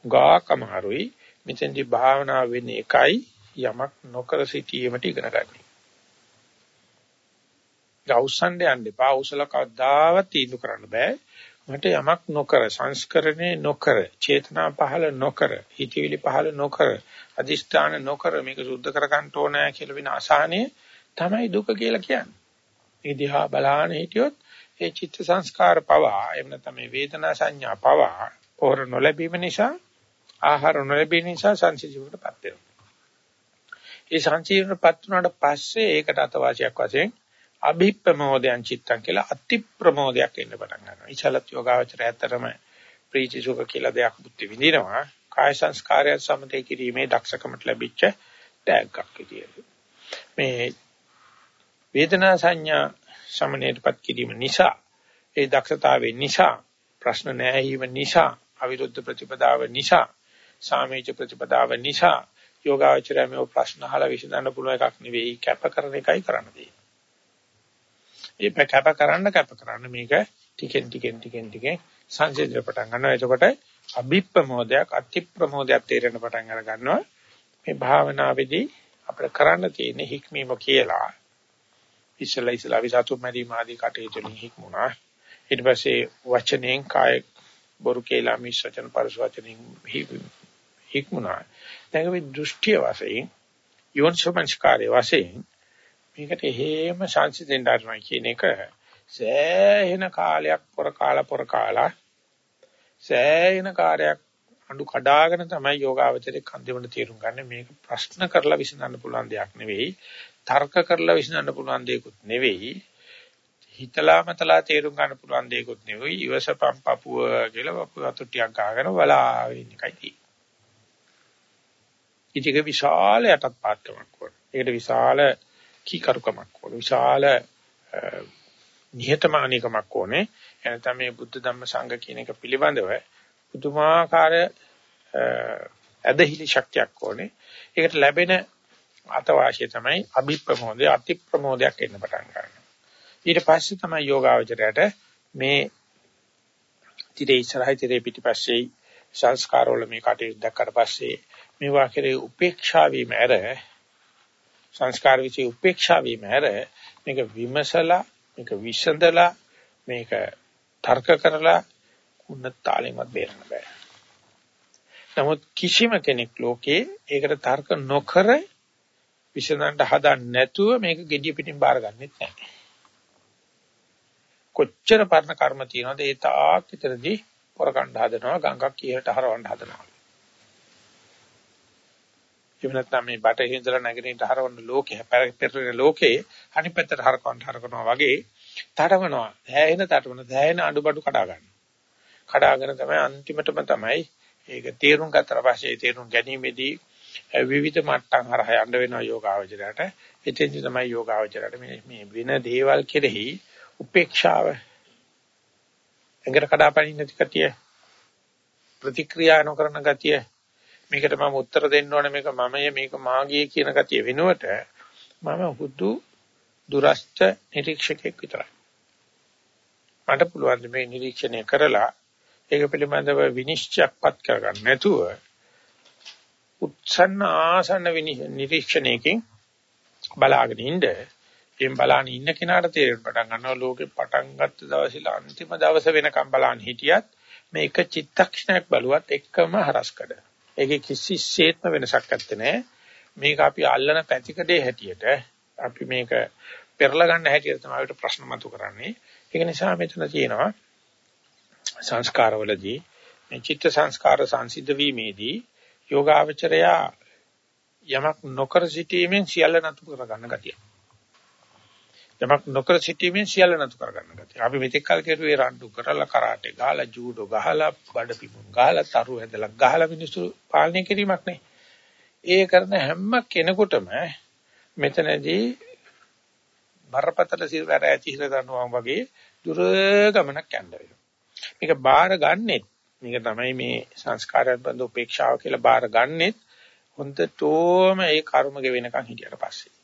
Speaker 1: උගාකමහරුයි මෙතෙන්දි භාවනා වෙන්නේ එකයි යමක් නොකර සිටීමට ඉගෙන ගන්න. ගෞසන්න යන්න එපා. උසල කවදාවත් තීන්දුව කරන්න බෑ. මට යමක් නොකර සංස්කරණේ නොකර චේතනා පහල නොකර හිතවිලි පහල නොකර අදිෂ්ඨාන නොකර මේක සුද්ධ කර ගන්න ඕනෑ කියලා වෙන අසහනය තමයි දුක කියලා කියන්නේ. මේ දිහා බලාන හිටියොත් ඒ චිත්ත සංස්කාර පවා එහෙම නැත්නම් මේ වේදනා සංඥා පවා පොර නොලැබීම නිසා ආහාර නොලැබීම නිසා සංසිඳීමකටපත් වෙනවා. ඒ සංසිඳීමකටපත් වුණාට පස්සේ ඒකට අතවාසියක් වශයෙන් අභිප්‍රමෝදයන් චිත්තං කියලා අති ප්‍රමෝදයක් එන්න පටන් ගන්නවා. ඉචලත් යෝගාවචරය ඇත්තටම ප්‍රීති සුඛ කියලා දෙයක් බුද්ධ විඳිනවා. කාය සංස්කාරය සමතේ කිරීමේ දක්ෂකමට ලැබිච්ච ටැග්ගක් විදියට. මේ වේදනා සංඥා සමනයටපත් කිරීම නිසා ඒ දක්ෂතාවය නිසා ප්‍රශ්න නැහැීම නිසා අවිරුද්ධ ප්‍රතිපදාව නිසා සාමීච ප්‍රතිපදාව නිසා යෝගාචරය මේ ප්‍රශ්න අහලා විසඳන්න පුළුවන් එකක් නෙවෙයි කැප කරන එකයි කරන්න තියෙන්නේ. ඒ කැප කරන්න කැප කරන්න මේක ටිකෙන් ටිකෙන් ටිකෙන් ටිකෙන් සංසිඳන පටන් ගන්නවා. එතකොට අභිප්‍රමෝදයක් අතිප්‍රමෝදයක් තේරෙන පටන් අර ගන්නවා. මේ භාවනාවේදී අපිට කරන්න තියෙන හික්මීම කියලා ඉස්සලා ඉස්සලා විසතු මැදීම ආදී කටයුතු වලින් හික්මුණා. ඊට පස්සේ වචනෙන් කාය බොරු කියලා මිස් වචන පරස වචනෙන් හික්මුණා. දැන් මේ දෘෂ්ටිය වශයෙන් යෝනිසෝමංස්කාරය වශයෙන් මේකට හේම සංසිඳෙන්න ආරමයි කියන එක සෑහෙන කාලයක් පොර කාලා පොර කාලා සෑහෙන කාර්යයක් අඬු කඩාගෙන තමයි යෝගාවචරයේ කන්දෙමඩ තේරුම් ගන්න මේක ප්‍රශ්න කරලා විසඳන්න පුළුවන් දෙයක් නෙවෙයි තර්ක කරලා විසඳන්න පුළුවන් දෙයක්ුත් නෙවෙයි හිතලා මතලා තේරුම් ගන්න පුළුවන් දෙයක්ුත් නෙවෙයි ඉවසපම් පපුව කියලා පපුව අතුට්ටියක් ගහගෙන බලාගෙන ඉන්න එකයි තියෙන්නේ. ඉතික විශාල යටත් පාත්කමක් වුණා. ඒකට විශාල කීකරුකමක් වුණා. විශාල නිහතමානීකමක් ඕනේ. එනතම මේ බුද්ධ ධම්ම සංඝ කියන එක පිළිබඳව පුදුමාකාර ඇදහිලි ශක්තියක් ඕනේ. ඒකට ලැබෙන අතවාසිය තමයි අභිප්‍රමෝදය අතිප්‍රමෝදයක් එන්න පටන් ගන්නවා. ඊට පස්සේ තමයි යෝගාවචරයට මේ තිරේ ඉස්සරහයි තිරේ පිටිපස්සේ සංස්කාරවල මේ කටයුතු දැක්කට පස්සේ මේවා කෙරේ උපේක්ෂා වීම ඇර සංස්කාර විචේ උපේක්ෂා වීම ඇර මේක විමසලා මේක විසඳලා මේක තර්ක කරලා උන්නත තාලෙමත් බේරන්න බෑ. නමුත් කිසිම කෙනෙක් ලෝකේ ඒකට තර්ක නොකර විසඳන්න හදන්නේ නැතුව මේක gediya පිටින් බාරගන්නෙත් නැහැ. කොච්චර පරණ කර්ම තියනවද ඒ තාක් විතරදී පොරකණ්ඩ හදනවා ගඟක් ඉහළට හරවන්න හදනවා. එහෙම නැත්නම් මේ බටහිර ඉඳලා නැගෙනහිරට හරවන්න ලෝකේ පෙරලෙන ලෝකේ අනිත් පැත්තට හරකවන්න හරකනවා වගේ තටමනවා. හැයෙන තටමන දැයෙන අඩුබඩු කඩා ගන්නවා. කඩාගෙන තමයි අන්තිමටම තමයි ඒක තේරුම් ගත්තට පස්සේ තේරුම් ගැනීමේදී විවිධ මට්ටම් හරහා යන්න වෙනවා යෝගාවචරයට. එතෙන්දි තමයි යෝගාවචරයට මේ මේ වෙන දේවල් කෙරෙහි උපේක්ෂාව එංගර කඩාපනින්න තිකතිය ප්‍රතික්‍රියා නොකරන ගතිය මේකට මම උත්තර දෙන්න ඕනේ මේක මමයේ මේක මාගේ කියන ගතිය වෙනුවට මම හුදු දුරස්ත නිරීක්ෂකෙක් විතරයි. මට පුළුවන් මේ නිරීක්ෂණය කරලා ඒක පිළිබඳව විනිශ්චයක්පත් කරගන්න නැතුව උත්සන්න ආසන්න නිරීක්ෂණයකින් බලාගෙන ඉන්න එම් බලන්න ඉන්න කෙනාට තේරෙන්න පටන් ගන්නවා ලෝකේ පටන් ගත්ත දවසේ අන්තිම දවස වෙනකම් බලන්න හිටියත් මේක චිත්තක්ෂණයක් බලුවත් එක්කම හරස්කඩ. ඒකේ කිසිසේත්ම වෙනසක් නැත්තේ මේක අපි අල්ලන පැතිකඩේ හැටියට අපි මේක පෙරලා ගන්න හැටියට තමයි අපිට ප්‍රශ්න මතු කරන්නේ. ඒක නිසා මෙතන තියෙනවා සංස්කාරවලදී මේ චිත්ත සංස්කාර සංසිද්ධ වීමේදී යෝගාවචරයා යමක් නොකර සිටීමෙන් සියල්ල නතු කර ගන්න ගතිය. යමක් නොකර සිටීමෙන් සියල්ල නතු කර ගන්න ගතිය. අපි මෙතෙක් කල් කෙරුවේ රණ්ඩු කරලා කරාටේ ගහලා ජූඩෝ ගහලා බඩ පිපුම් ගහලා තරු හැදලා ගහලා මිනිස්සු පාලනය කිරීමක් නේ. ඒ කරන හැම කෙනෙකුටම මෙතනදී බරපතල සිරවැර ඇති හිර දන්නවා වගේ දුර ගමනක් යන්න වෙනවා. මේක බාර ගන්නෙත් මේක තමයි මේ සංස්කාරයන් බඳ උපේක්ෂාව කියලා බාර ගන්නෙත් හොඳටම ඒ කර්ම ගෙවෙනකන් හිටියට පස්සේ.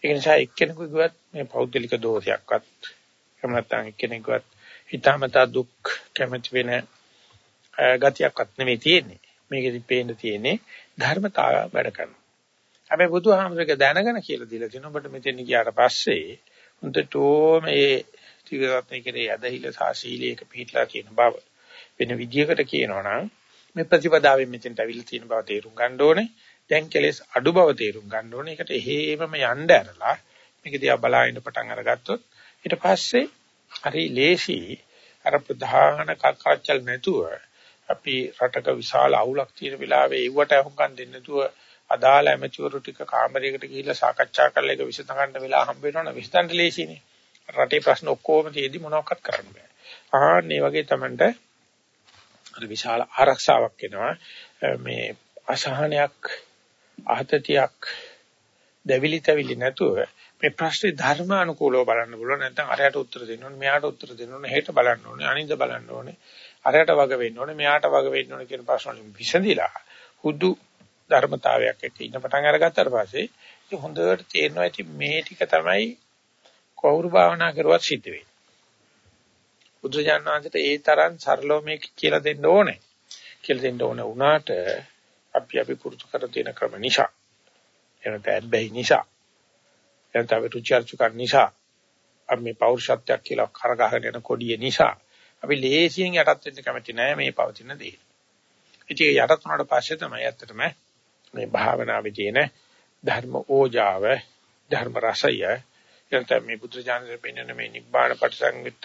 Speaker 1: ඒ නිසා එක්කෙනෙකුගේවත් මේ පෞද්ගලික දෝෂයක්වත් එහෙම නැත්නම් එක්කෙනෙකුගේවත් හිතාමතා දුක් කැමති වෙන ගතියක්වත් නෙමෙයි තියෙන්නේ. මේකෙදි පේන්න තියෙන්නේ ධර්මතාවය වැඩ කරනවා. හැබැයි බුදුහාමුදුරේ දැනගෙන කියලා දීලා තිනවා ඔබට මෙතෙන් ගියාට පස්සේ හොඳටම මේ ත්‍රිවිධරත්නයේ කෙරේ යදහිල සාශීලයක පිටලා තියෙන බව වෙන විදියකට කියනවා නම් මේ ප්‍රතිපදාවෙන් මෙතෙන්ට අවිල්ල තියෙන බව තේරුම් ගන්න ඕනේ. දැන් කෙලස් අඩු බව තේරුම් ගන්න ඕනේ. ඒකට හේමම යන්න ඇරලා මේක දිහා බලාගෙන පටන් අරගත්තොත් ඊට පස්සේ හරි ලේසි අර ප්‍රධාන කක්කච්චල් නැතුව අපි රටක විශාල අවුලක් තියෙන වෙලාවේ ඒවට අහුම්කම් දෙන්න නැතුව අදාළ ඇමතිවරු ටික කාමරයකට ගිහිල්ලා සාකච්ඡා කරලා ඒක විසඳ ගන්න වෙලාව හම්බ වෙනවනේ විසඳන්න ලේසිනේ. රටේ ප්‍රශ්න ඔක්කොම තියෙදි මොනවක්වත් කරන්න බෑ. ආන්නේ වගේ Tamanට අර විශාල ආරක්ෂාවක් එනවා. මේ අසහනයක් ආතතියක් දෙවිලි තැවිලි නැතුව මේ ප්‍රශ්නේ ධර්ම අනුකූලව බලන්න පුළුවන් නැත්නම් අරයට උත්තර දෙන්න ඕනේ මෙයාට උත්තර දෙන්න ඕනේ හෙට බලන්න ඕනේ අනිද්දා බලන්න ඕනේ අරයට වග වෙන්න ඕනේ මෙයාට වග වෙන්න ඕනේ කියන ප්‍රශ්න වලින් විසඳිලා හුදු ධර්මතාවයක් එක්ක ඉන්න පටන් අරගත්තාට පස්සේ ඉතින් හොඳට තේරෙනවා ඉතින් මේ ටික තමයි කවුරු භාවනා කරුවත් සිද්ධ වෙන්නේ. බුදුජානනාංශයට ඒ තරම් සරලව මේක කියලා දෙන්න ඕනේ. කියලා දෙන්න ඕන වුණාට අපි අපි පුරුදු කර තියෙන ක්‍රම නිසා. එනත බැයි නිසා. එනත අපි රුචර්චුකන් නිසා. අපි මේ පෞරුෂත්වයක් කියලා කරගහගෙන යන කොඩිය නිසා. අපි ලේසියෙන් යටත් වෙන්න කැමති නෑ මේ පවතින දේ. ඉතින් යටත් වුණාට පස්සේ තමයි ඇත්තටම මේ භාවනාවේ තියෙන ධර්ම ඕජාව ධර්ම රසය එතන මේ බුද්ධ ඥානයෙන් පෙන්වන මේ නිබ්බාන පටිසංයුත්ත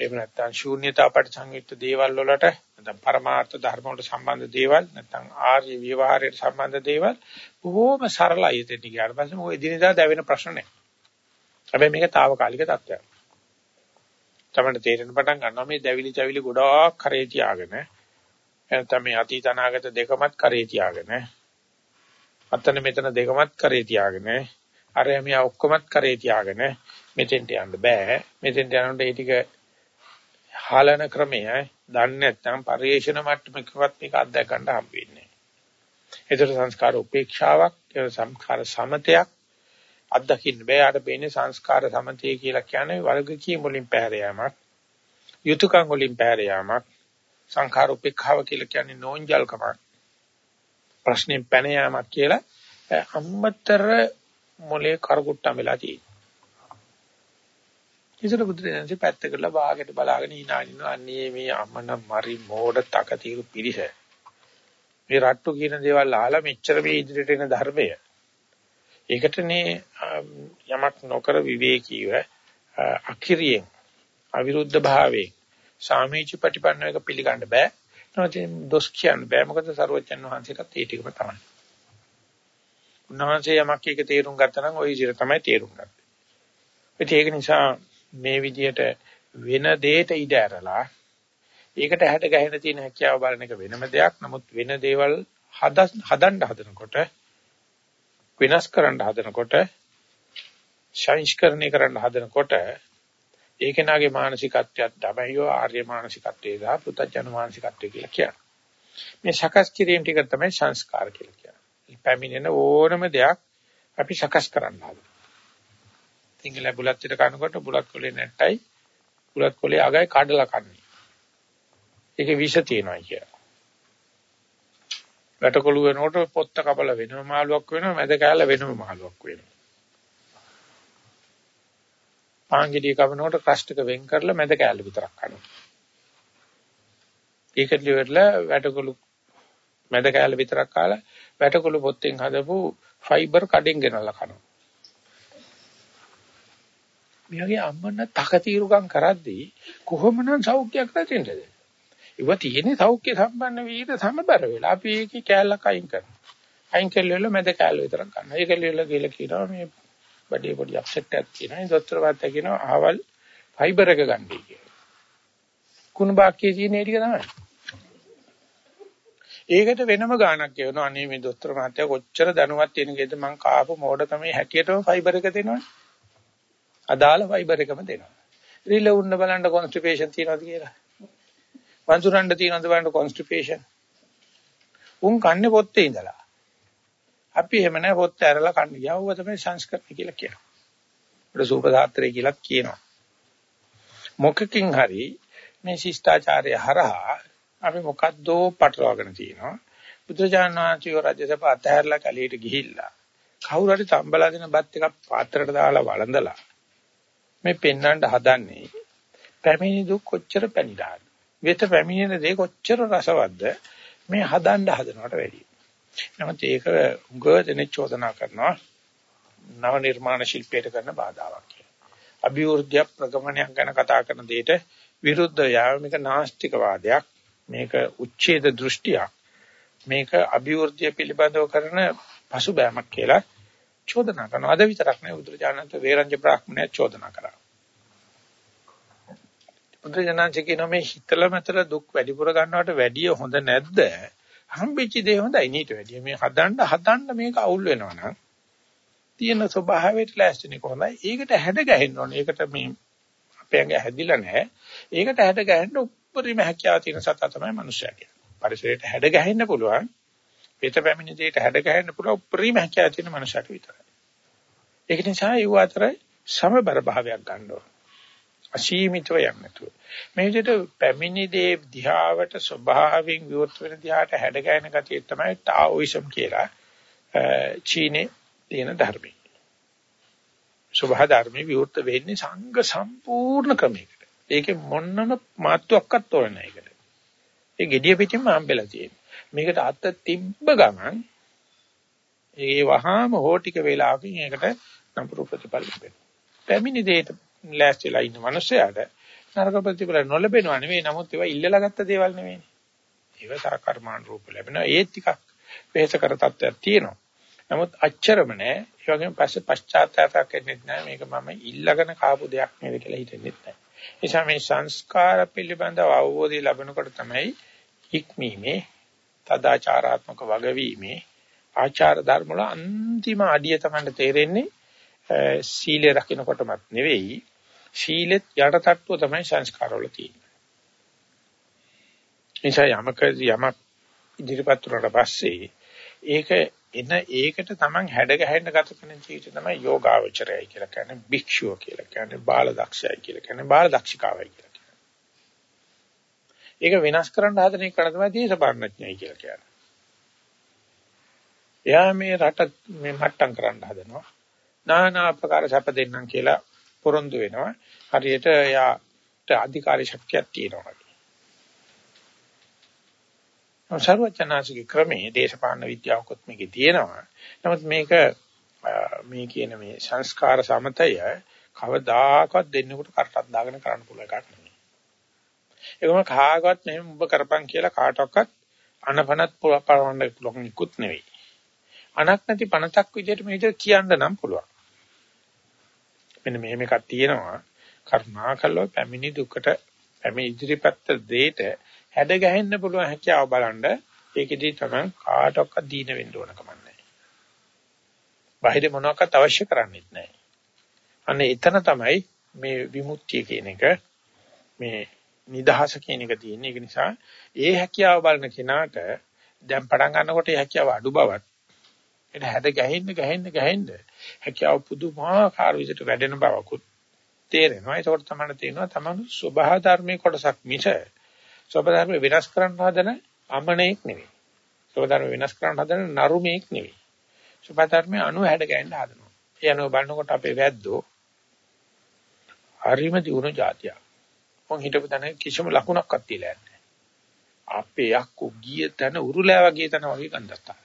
Speaker 1: එහෙම නැත්නම් ශූන්‍යතා පරිසංයුක්ත දේවල් වලට නැත්නම් පරමාර්ථ ධර්ම වලට සම්බන්ධ දේවල් නැත්නම් ආර්ය විවහාරයට සම්බන්ධ දේවල් බොහොම සරලයි එතෙන් ගියාට පස්සේ මොකද එදිනෙදා දැවෙන ප්‍රශ්න නැහැ. හැබැයි මේක తాවකාලික තත්ත්වයක්. තමයි තේරෙන පටන් ගන්නවා මේ දැවිලි චවිලි ගොඩාක් කරේ තියාගෙන නැත්නම් මේ අතීත අනාගත දෙකමත් කරේ තියාගෙන අතන මෙතන දෙකමත් කරේ තියාගෙන අර එමියා ඔක්කොමත් කරේ තියාගෙන මෙතෙන්ට යන්න බෑ මෙතෙන්ට යනකොට ඒ ටික හාලන ක්‍රමය දන්නේ නැත්නම් පරිේශන මට්ටමකවත් මේක අත්දැක ගන්න හම්බ වෙන්නේ නැහැ. ඒතර සංස්කාර උපේක්ෂාවක් සංස්කාර සමතයක් අත්දකින්න බෑ. ආට බේන්නේ සංස්කාර සමතය කියලා කියන්නේ වර්ගකීම් වලින් පැහැර යාමක්. යුතුයකම් වලින් පැහැර යාමක්. සංඛාර උපේක්ෂාව කියලා කියන්නේ නෝන්ජල්කමක්. ප්‍රශ්නෙන් පැන යාමක් කියලා අම්මතර මොලේ කරකුට්ටම් වෙලා තියෙනවා. ඉතල බුදුරජාණන්සේ පැත්ත කරලා වාගෙට බලාගෙන ඉනානින අන්නේ මේ අමන මරි මෝඩ තකතිරු පිරිස. මේ රට්ටු කියන දේවල් අහලා මෙච්චර මේ ඉදිරියට එන ධර්මය. ඒකටනේ යමක් නොකර විවේකීව අකිරියෙන් අවිරුද්ධ භාවයෙන් සාමීච ප්‍රතිපන්න එක පිළිගන්න බෑ. නැත්නම් දොස් කියන්න බෑ. මොකද සරුවචන් වහන්සේටත් ඒ ටිකම තමයි. උන්වහන්සේ යමක් එක තේරුම් ගත්තා නම් ওই විදිහට තමයි තේරුම් ගත්තේ. ඒක නිසා මේ විදිහට වෙන දෙයකට ඉඩ ඇරලා ඒකට හැට ගැහෙන තියෙන හැකියාව බලන එක වෙනම දෙයක්. නමුත් වෙන දේවල් හදන්න හදනකොට වෙනස් කරන්න හදනකොට සංස්කරණය කරන්න හදනකොට ඒ කෙනාගේ මානසිකත්වයක් තමයි ආර්ය මානසිකත්වයේ දා පුතජන මානසිකත්වය කියලා කියන්නේ. මේ සකස් කිරීම ටික තමයි සංස්කාර කියලා කියන්නේ. පැමිණෙන ඕනම දෙයක් අපි සකස් කරන්න හදනවා. සිංහල බුලත් පිට කනකොට බුලත් කොලේ නැට්ටයි බුලත් කොලේ අගයි කඩලා කන්නේ. ඒකේ විෂ තියෙනවා කියලා. වැටකොළු වෙනකොට පොත්ත කපල වෙනම මාළුවක් වෙනවා මැද කෑල්ල වෙනම මාළුවක් වෙනවා. පාංගිඩිය කපනකොට ක්‍රස්ට් එක වෙන් කරලා මැද කෑල්ල විතරක් කනවා. ඒකට ඉවරලා වැටකොළු මැද කෑල්ල විතරක් කාලා වැටකොළු පොත්තෙන් හදපු ෆයිබර් කඩෙන් ගෙනල්ලා කනවා. මෙයාගේ අම්මන්න තකතිරුකම් කරද්දී කොහොමනම් සෞඛ්‍යයක් නැතිද? ඒව තියෙන්නේ සෞඛ්‍ය සම්පන්න වීද සමබර වෙලා අපි ඒකේ කෑල්ලක් අයින් කරනවා. අයින් කළේල මැද කෑල්ල විතරක් ගන්නවා. ඒක ලියලා කියලා කියනවා මේ බඩේ පොඩි අප්සෙට් එකක් තියෙනවා. ඒ දොස්තර වාත්තය කියනවා ආවල් ෆයිබර් එක ගන්නයි කියලා. කුණු බාක්කේ තියෙන ඒ ටික තමයි. ඒකට වෙනම ගාණක් කියනවා. අනේ මේ දොස්තර මහත්තයා කොච්චර දැනුවත් වෙනකේද මං කාපු මෝඩ තමයි හැටියටම ෆයිබර් එක දෙනවනේ. අදාළ ෆයිබර් එකම දෙනවා. රිල උන්න බලන්න කොන්ස්ටිපේෂන් තියනවාද කියලා. වංශුරණ්ඩ තියෙනවද බලන්න කොන්ස්ටිපේෂන්. උන් කන්නේ පොත්තේ ඉඳලා. අපි එහෙම නැහැ පොත් ඇරලා කන්න ගියා. ඌව තමයි සංස්කරණය කියලා කියනවා. අපිට සූපසාත්‍රය කියලා කියනවා. මොකකින් හරි මේ ශිෂ්ටාචාරය හරහා අපි මොකද්දෝ පටලවාගෙන තියෙනවා. බුදුජානක වහන්සේ රජසභ අතහැරලා කැලීට ගිහිල්ලා කවුරු හරි තම්බලා දෙන බත් එකක් පාත්‍රයට දාලා වළඳලා මේ පෙන්වන්න හදන්නේ පැමිණි දුක් කොච්චර පැනිලාද වෙත පැමිණෙන දේ කොච්චර රසවත්ද මේ හදන්න හදනවට වැඩියි. නමුත් ඒක උගව දෙන චෝදනා කරනවා නව නිර්මාණ ශිල්පයට කරන බාධාවක් කියලා. අභිවෘද්ධිය ප්‍රගමනයක් ගැන කතා කරන දෙයට විරුද්ධ යාව මේක නාස්තිකවාදයක් මේක උච්ඡේද දෘෂ්ටියක් මේක අභිවෘද්ධිය පිළිබඳව කරන පසුබෑමක් කියලා චෝදනා කරනවා. අද විතරක් නෙවෙයි බුදුරජාණන් වහන්සේ බ්‍රාහ්මණය චෝදනා කරා. බුදුජානන්සේ කියනවා මේ හිතල මතල දුක් වැඩිපුර ගන්නවට වැඩිය හොඳ නැද්ද? හම්බෙච්ච දේ හොඳයි නීට වැඩිය. මේ හදන්න හදන්න මේක අවුල් වෙනවා තියෙන ස්වභාවයට ලෑස්තිනේ කොහොමයි? ඒකට හැඩ ගැහෙන්න ඕනේ. ඒකට මේ අපේ ඇඟ හැදිලා නැහැ. ඒකට හැඩ ගැහෙන්න උපරිම හැකියාව තියෙන සතා තමයි මනුස්සයා කියන්නේ. පරිසරයට හැඩ ගැහෙන්න පුළුවන්. පිට පැමිණි දෙයට හැඩ ගැහෙන්න පුළුවන් උපරිම හැකියාව තියෙන මනුස්සයට විතරයි. ඒක නිසා ඒ අතර සමබර භාවයක් ගන්න ඕනේ. අසීමිතව යන්නේ නැතුව. මේ විදිහට පැමිණි දේ දිහාවට ස්වභාවයෙන් විවෘත වෙන දිහාට හැඩ ගැහෙන ගතිය තමයි ටාઓයිසම් කියලා චීනේ තියෙන ධර්මය. සබහා ධර්මයේ විවෘත වෙන්නේ සංඝ සම්පූර්ණ ක්‍රමයකට. ඒකේ මොන්නම මාත්‍යාවක්වත් ඕනේ නැහැ ඒකට. ඒ gediya පිටින්ම හම්බෙලා තියෙන්නේ. මේකට අත තිබ්බ ගමන් ඒ වහාම හෝ ටික වෙලාවකින් ඒකට නපුරු ප්‍රතිඵල ලැබෙනවා. පැමිණි දෙයට ලෑස්තිලා ඉන්න මනුස්සයාට නරක ප්‍රතිඵල නොලැබෙනවා නෙවෙයි. නමුත් ඒවා ඉල්ලලා ගත්ත දේවල් නෙවෙයි. ඒව සාකර්මාන රූප ලැබෙනවා. ඒ ටිකක් වෙහෙස කර තත්ත්වයක් තියෙනවා. නමුත් අච්චරම නෑ. ඒ වගේම පස්සේ පශ්චාත්තාපයක් එන්නේ නැහැ. මේක මම ඉල්ලගෙන කාපු දෙයක් නෙවෙයි කියලා හිතෙන්නේ නැහැ. ඒ නිසා මේ සංස්කාර පිළිබඳව අවබෝධය ලැබෙනකොට තමයි ඉක්මීමේ තදාචාරාත්මක වගවීමේ ආචාර ධර්ම වල අන්තිම අඩිය තමයි තේරෙන්නේ සීලය රකින්නකොටමත් නෙවෙයි සීලෙත් යටටට්ටුව තමයි සංස්කාරවල තියෙන්නේ. නිසා යමක යමක් ඉදිරිපත් වුණාට පස්සේ ඒක එන ඒකට Taman හැඩ ගැහෙන්න ගත කරන ජීවිතය තමයි යෝගාවචරයයි කියලා කියන්නේ භික්ෂුව කියලා කියන්නේ බාලදක්ෂයයි කියලා කියන්නේ බාලදක්ෂිකාවයි කියලා කියන්නේ. ඒක විනාශ කරන්න හදන එක තමයි දේශපාලනඥයයි කියලා කියන්නේ. එයා මේ රට මේ මට්ටම් කරන්න හදනවා. নানা ආකාර සැප දෙන්නම් කියලා පොරොන්දු වෙනවා. හරියට එයාට අධිකාරී ශක්තියක් තියෙනවා. සර්වචනාසික ක්‍රමයේ දේශපාලන විද්‍යාවකොත් මේකේ තියෙනවා. නමුත් මේක මේ කියන මේ සංස්කාර සමතය කවදාකවත් දෙන්නෙකුට කරටක් දාගෙන කරන්න පුළුවන් එකක් නෙමෙයි. ඒකම කාගවත් මෙහෙම ඔබ කරපන් කියලා කාටවත් අනපනත් පරවන්න පුළුවන් නිකුත් නෙවෙයි. අනක් නැති පණතක් විදිහට මේ විදිහට කියන්න නම් පුළුවන්. මෙන්න මෙහෙම එකක් තියෙනවා. කරුණාකරලා පැමිණි දුකට පැමිණි ඉදිරිපත් දෙයට හැඩ ගැහෙන්න පුළුවන් හැකියාව බලන්න ඒකෙදී තමයි කාටවත් දීන වෙන්න ඕන කමන්නේ. බාහිර මොනවාක්වත් අවශ්‍ය කරන්නේත් නැහැ. අන්න එතන තමයි මේ විමුක්තිය කියන එක මේ නිදහස කියන එක තියෙන්නේ. ඒක නිසා ඒ හැකියාව බලන කෙනාට දැන් පටන් ගන්නකොට ඒ හැකියාව අඩු බවත් ඒක හැද ගැහෙන්න ගැහෙන්න ගැහෙන්න හැකියාව පුදුමාකාර විදිහට වැඩෙන බවකුත් තේරෙනවා. ඒකෝට තමයි තේරෙනවා තමනු ස්වභාව ධර්මයේ කොටසක් මිස ස්වභාව ධර්ම වෙනස් කරන්න හදන අමනෙක් නෙවෙයි. ස්වභාව ධර්ම වෙනස් කරන්න හදන නරුමෙක් නෙවෙයි. ස්වභාව ධර්මයේ අණු හැඩ ගැහෙන්න හදනවා. ඒ අනුව බලනකොට අපේ වැද්දෝ හරිම දියුණු જાතියක්. මොන් හිටපු තැන කිසිම ලකුණක්වත් තියලා නැහැ. අපේ යක්කු ගිය තැන උරුලෑ වගේ තැන වගේ ගන්දස්තා.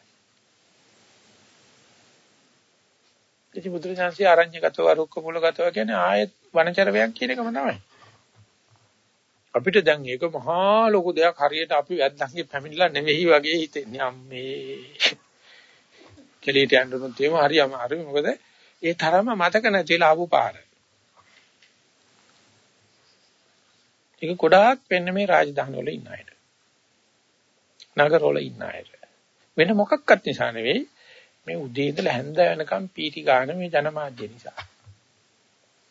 Speaker 1: ඉති බුදුරජාන්සේ ආරණ්‍යගතව රුක්ක මුලගතව කියන්නේ ආයෙත් වනචරවයක් කියන එකම තමයි. අපිට දැන් ඒක මහා ලොකු දෙයක් හරියට අපි වැද්දන්ගේ පැමිණිලා නෙවෙයි වගේ හිතෙන්නේ අම්මේ කෙලියට යන්නුත් එහෙම හරි අමාරුයි මොකද ඒ තරම මතක නැතිලා ආපු පාර ඒක ගොඩාක් වෙන්නේ මේ රාජධානි වල ඉන්න අයට නගර වල ඉන්න අයට වෙන මොකක්වත් නිසා නෙවෙයි මේ උදේ ඉඳලා හැන්ද වෙනකම් පීටි ගන්න මේ ජනමාධ්‍ය නිසා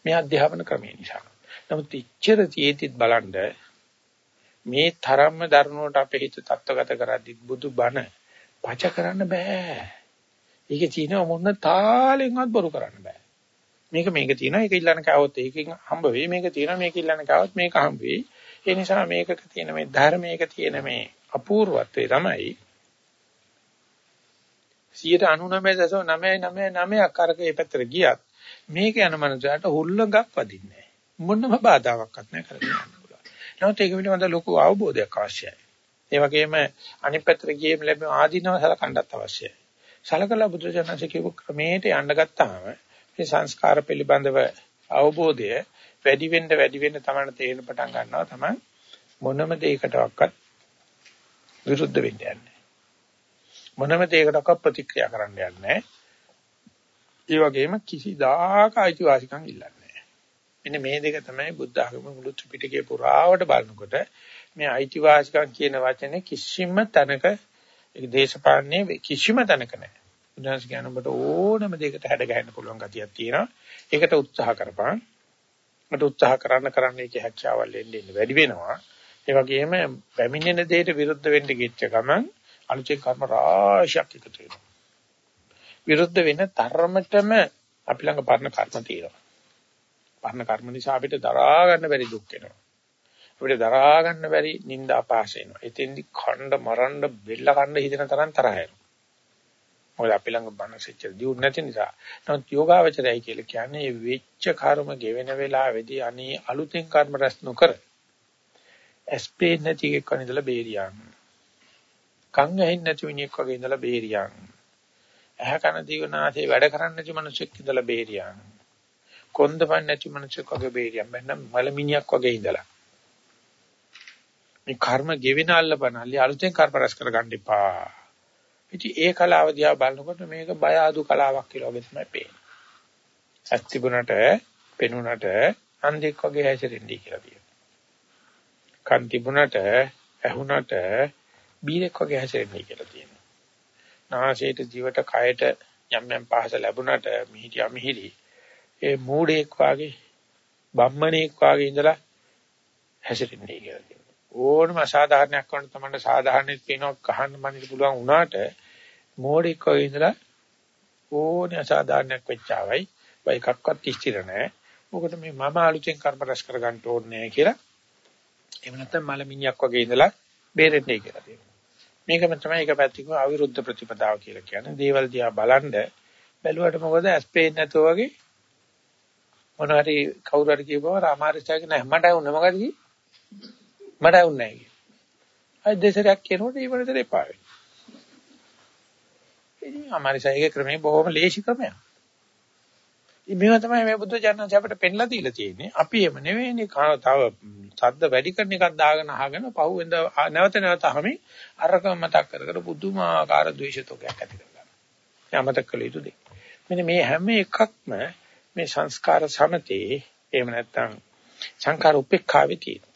Speaker 1: මේ අධ්‍යාපන ක්‍රමය නිසා නමුත් ඉච්ඡර තියෙතිත් බලන්න මේ තරම්ම දරුණුවට අපේ හිත තත්ත්වගත කරද්දි බුදු බණ පච කරන්න බෑ. ඒකේ තියෙන මොන තාලෙන්වත් බොරු කරන්න බෑ. මේක මේක තියෙනවා ඒක ඉල්ලන්න කවොත් ඒකෙන් හම්බ වෙයි මේක තියෙනවා මේක ඉල්ලන්න කවොත් මේක හම්බ වෙයි. ඒ නිසා මේකක තියෙන මේ ධර්මයක තියෙන මේ අපූර්වත්වය තමයි 99.99ක් අරක ඒ පැත්තට ගියත් මේක යන මනසට හුල්ලඟක් වදින්නේ මොනම බාධාවක්වත් නැහැ කරගෙන යන්න පුළුවන්. නමුත් ඒක පිළිබඳ ලොකු අවබෝධයක් අවශ්‍යයි. ඒ වගේම අනිත් පැත්තට ගියේම ලැබෙන ආධිනව සලකන්නත් අවශ්‍යයි. සලකලා බුදුරජාණන්සේ කියපු ක්‍රමයට යන්න ගත්තාම මේ සංස්කාර පිළිබඳව අවබෝධය වැඩි වෙන්න වැඩි වෙන්න තමයි තේරෙන පටන් ගන්නවා තමයි මොනම දෙයකටවත් විරුද්ධ වෙන්න යන්නේ. මොනම දෙයකටවත් ප්‍රතික්‍රියා කරන්න යන්නේ. ඒ වගේම කිසිදාක අයිතිවාසිකම් ඉල්ලන්නේ මෙන්න මේ දෙක තමයි බුද්ධ ආගම මුළු ත්‍රිපිටකය පුරාවට බලනකොට මේ අයිතිවාසිකම් කියන වචනේ කිසිම තැනක ඒ දේශපාලනයේ කිසිම තැනක නැහැ. උදාහරණ කියන ඔබට ඕනම දෙයකට හැඩ ගහන්න පුළුවන් ගතියක් තියෙනවා. ඒකට උත්සාහ කරපන්. මට උත්සාහ කරන්න කරන්න ඒකේ හැකියාවල් එන්න එන්න වැඩි වෙනවා. ඒ වගේම පැමිණෙන දෙයට විරුද්ධ වෙන්න ගිච්ච ගමන් අලුතෙන් කර්ම රාශියක් එකතු වෙනවා. විරුද්ධ වෙන තරමටම අපි ළඟ පරණ කර්ම තියෙනවා. පරණ කර්ම නිසා අපිට දරා ගන්න බැරි දුක් එනවා. අපිට දරා ගන්න බැරි නිന്ദා පාස එනවා. එතෙන්දි ඛණ්ඩ මරන්න බෙල්ල කන්න හිතෙන තරම් තරහ එනවා. මොකද අපි ළඟ බනසෙච්ච දියුත් නැති නිසා. නමුත් යෝගාවචරයයි කියලා කියන්නේ වෙච්ච කර්ම ගෙවෙන වෙලාවේදී අනේ අලුතෙන් කර්ම රැස් නොකර ඇස්පේ නැති එකක් වගේ ඉඳලා බේරියන්. කන් ඇහෙන්නේ නැති මිනිහෙක් වගේ ඉඳලා බේරියන්. ඇහ කන දිවනාසේ වැඩ කරන්නේ නැති මිනිසෙක් ඉඳලා බේරියන්. කොන්දපන් නැති මනුස්සයෙක් වගේ බේරියම් බැන්නම් මලමිනියක් වගේ ඉඳලා. මේ කර්ම ගෙවෙන අල්ලපනල්ලි අලුතෙන් කර්ම රැස් කරගන්න එපා. ඉතින් ඒ කලාව දිහා බලනකොට මේක බය ආදු කලාවක් කියලා වගේ තමයි පේන්නේ. ඇස් තිබුණට පෙනුනට අන්ධෙක් වගේ හැසිරෙන්නේ කියලා කියනවා. කන් තිබුණට ඇහුණට බීරෙක් වගේ හැසිරෙන්නේ කියලා කියනවා. නාසයට ජීවිත කයට යම් යම් පහස ලැබුණට මිහිටි අමිහිරි ඒ මූඩෙක් වගේ බම්මණෙක් වගේ ඉඳලා හැසිරෙන්නේ කියලා කියනවා. ඕනම අසාධාරණයක් වුණත් තමයි සාධාරණෙත් පේනවා කහන්න මනින්න පුළුවන් වුණාට මෝඩෙක් වගේ ඉඳලා ඕනේ අසාධාරණයක් වෙච්චාවයි වයි එකක්වත් ඉස්තිර නැහැ. මොකද මේ මම අලුතෙන් කර්ම රැස් කර ගන්න ඕනේ කියලා. එහෙම නැත්නම් මලමිණියක් වගේ ඉඳලා බේරෙන්නේ කියලා තියෙනවා. මේකම තමයි එක පැත්තකින් අවිරුද්ධ ප්‍රතිපදාව කියලා කියන්නේ. දේවල් දිහා බලනද බැලුවට මොකද ඇස් පේන්නේ නැතුව වගේ මොන හරි කවුරු හරි කියපුවා රාමාරිචාගේ නැහැ මට වුණ මොකද කි මට වුණ නැහැ කි. අය දෙසරයක් කියනකොට ඊවලට එපා වෙයි. ඉතින් අමාරිචාගේ ක්‍රමේ බොහොම ලේසි ක්‍රමයක්. මේවා තමයි මේ බුද්ධ ජානක අපිට පෙන්ලා දීලා තියෙන්නේ. අපි එම නෙවෙයිනේ තව සද්ද වැඩි කරන එකක් දාගෙන අහගෙන පහුවෙන්ද නැවත නැවත අහමි අරකම මතක් කර කර බුදුමාකාර ද්වේෂතෝකයක් ඇති කරගන්නවා. යමතක කළ යුතු දෙයක්. මෙන්න මේ හැම එකක්ම මේ සංස්කාර සමතේ එහෙම නැත්නම් සංකාර උපේක්ඛාවේ තියෙනවා.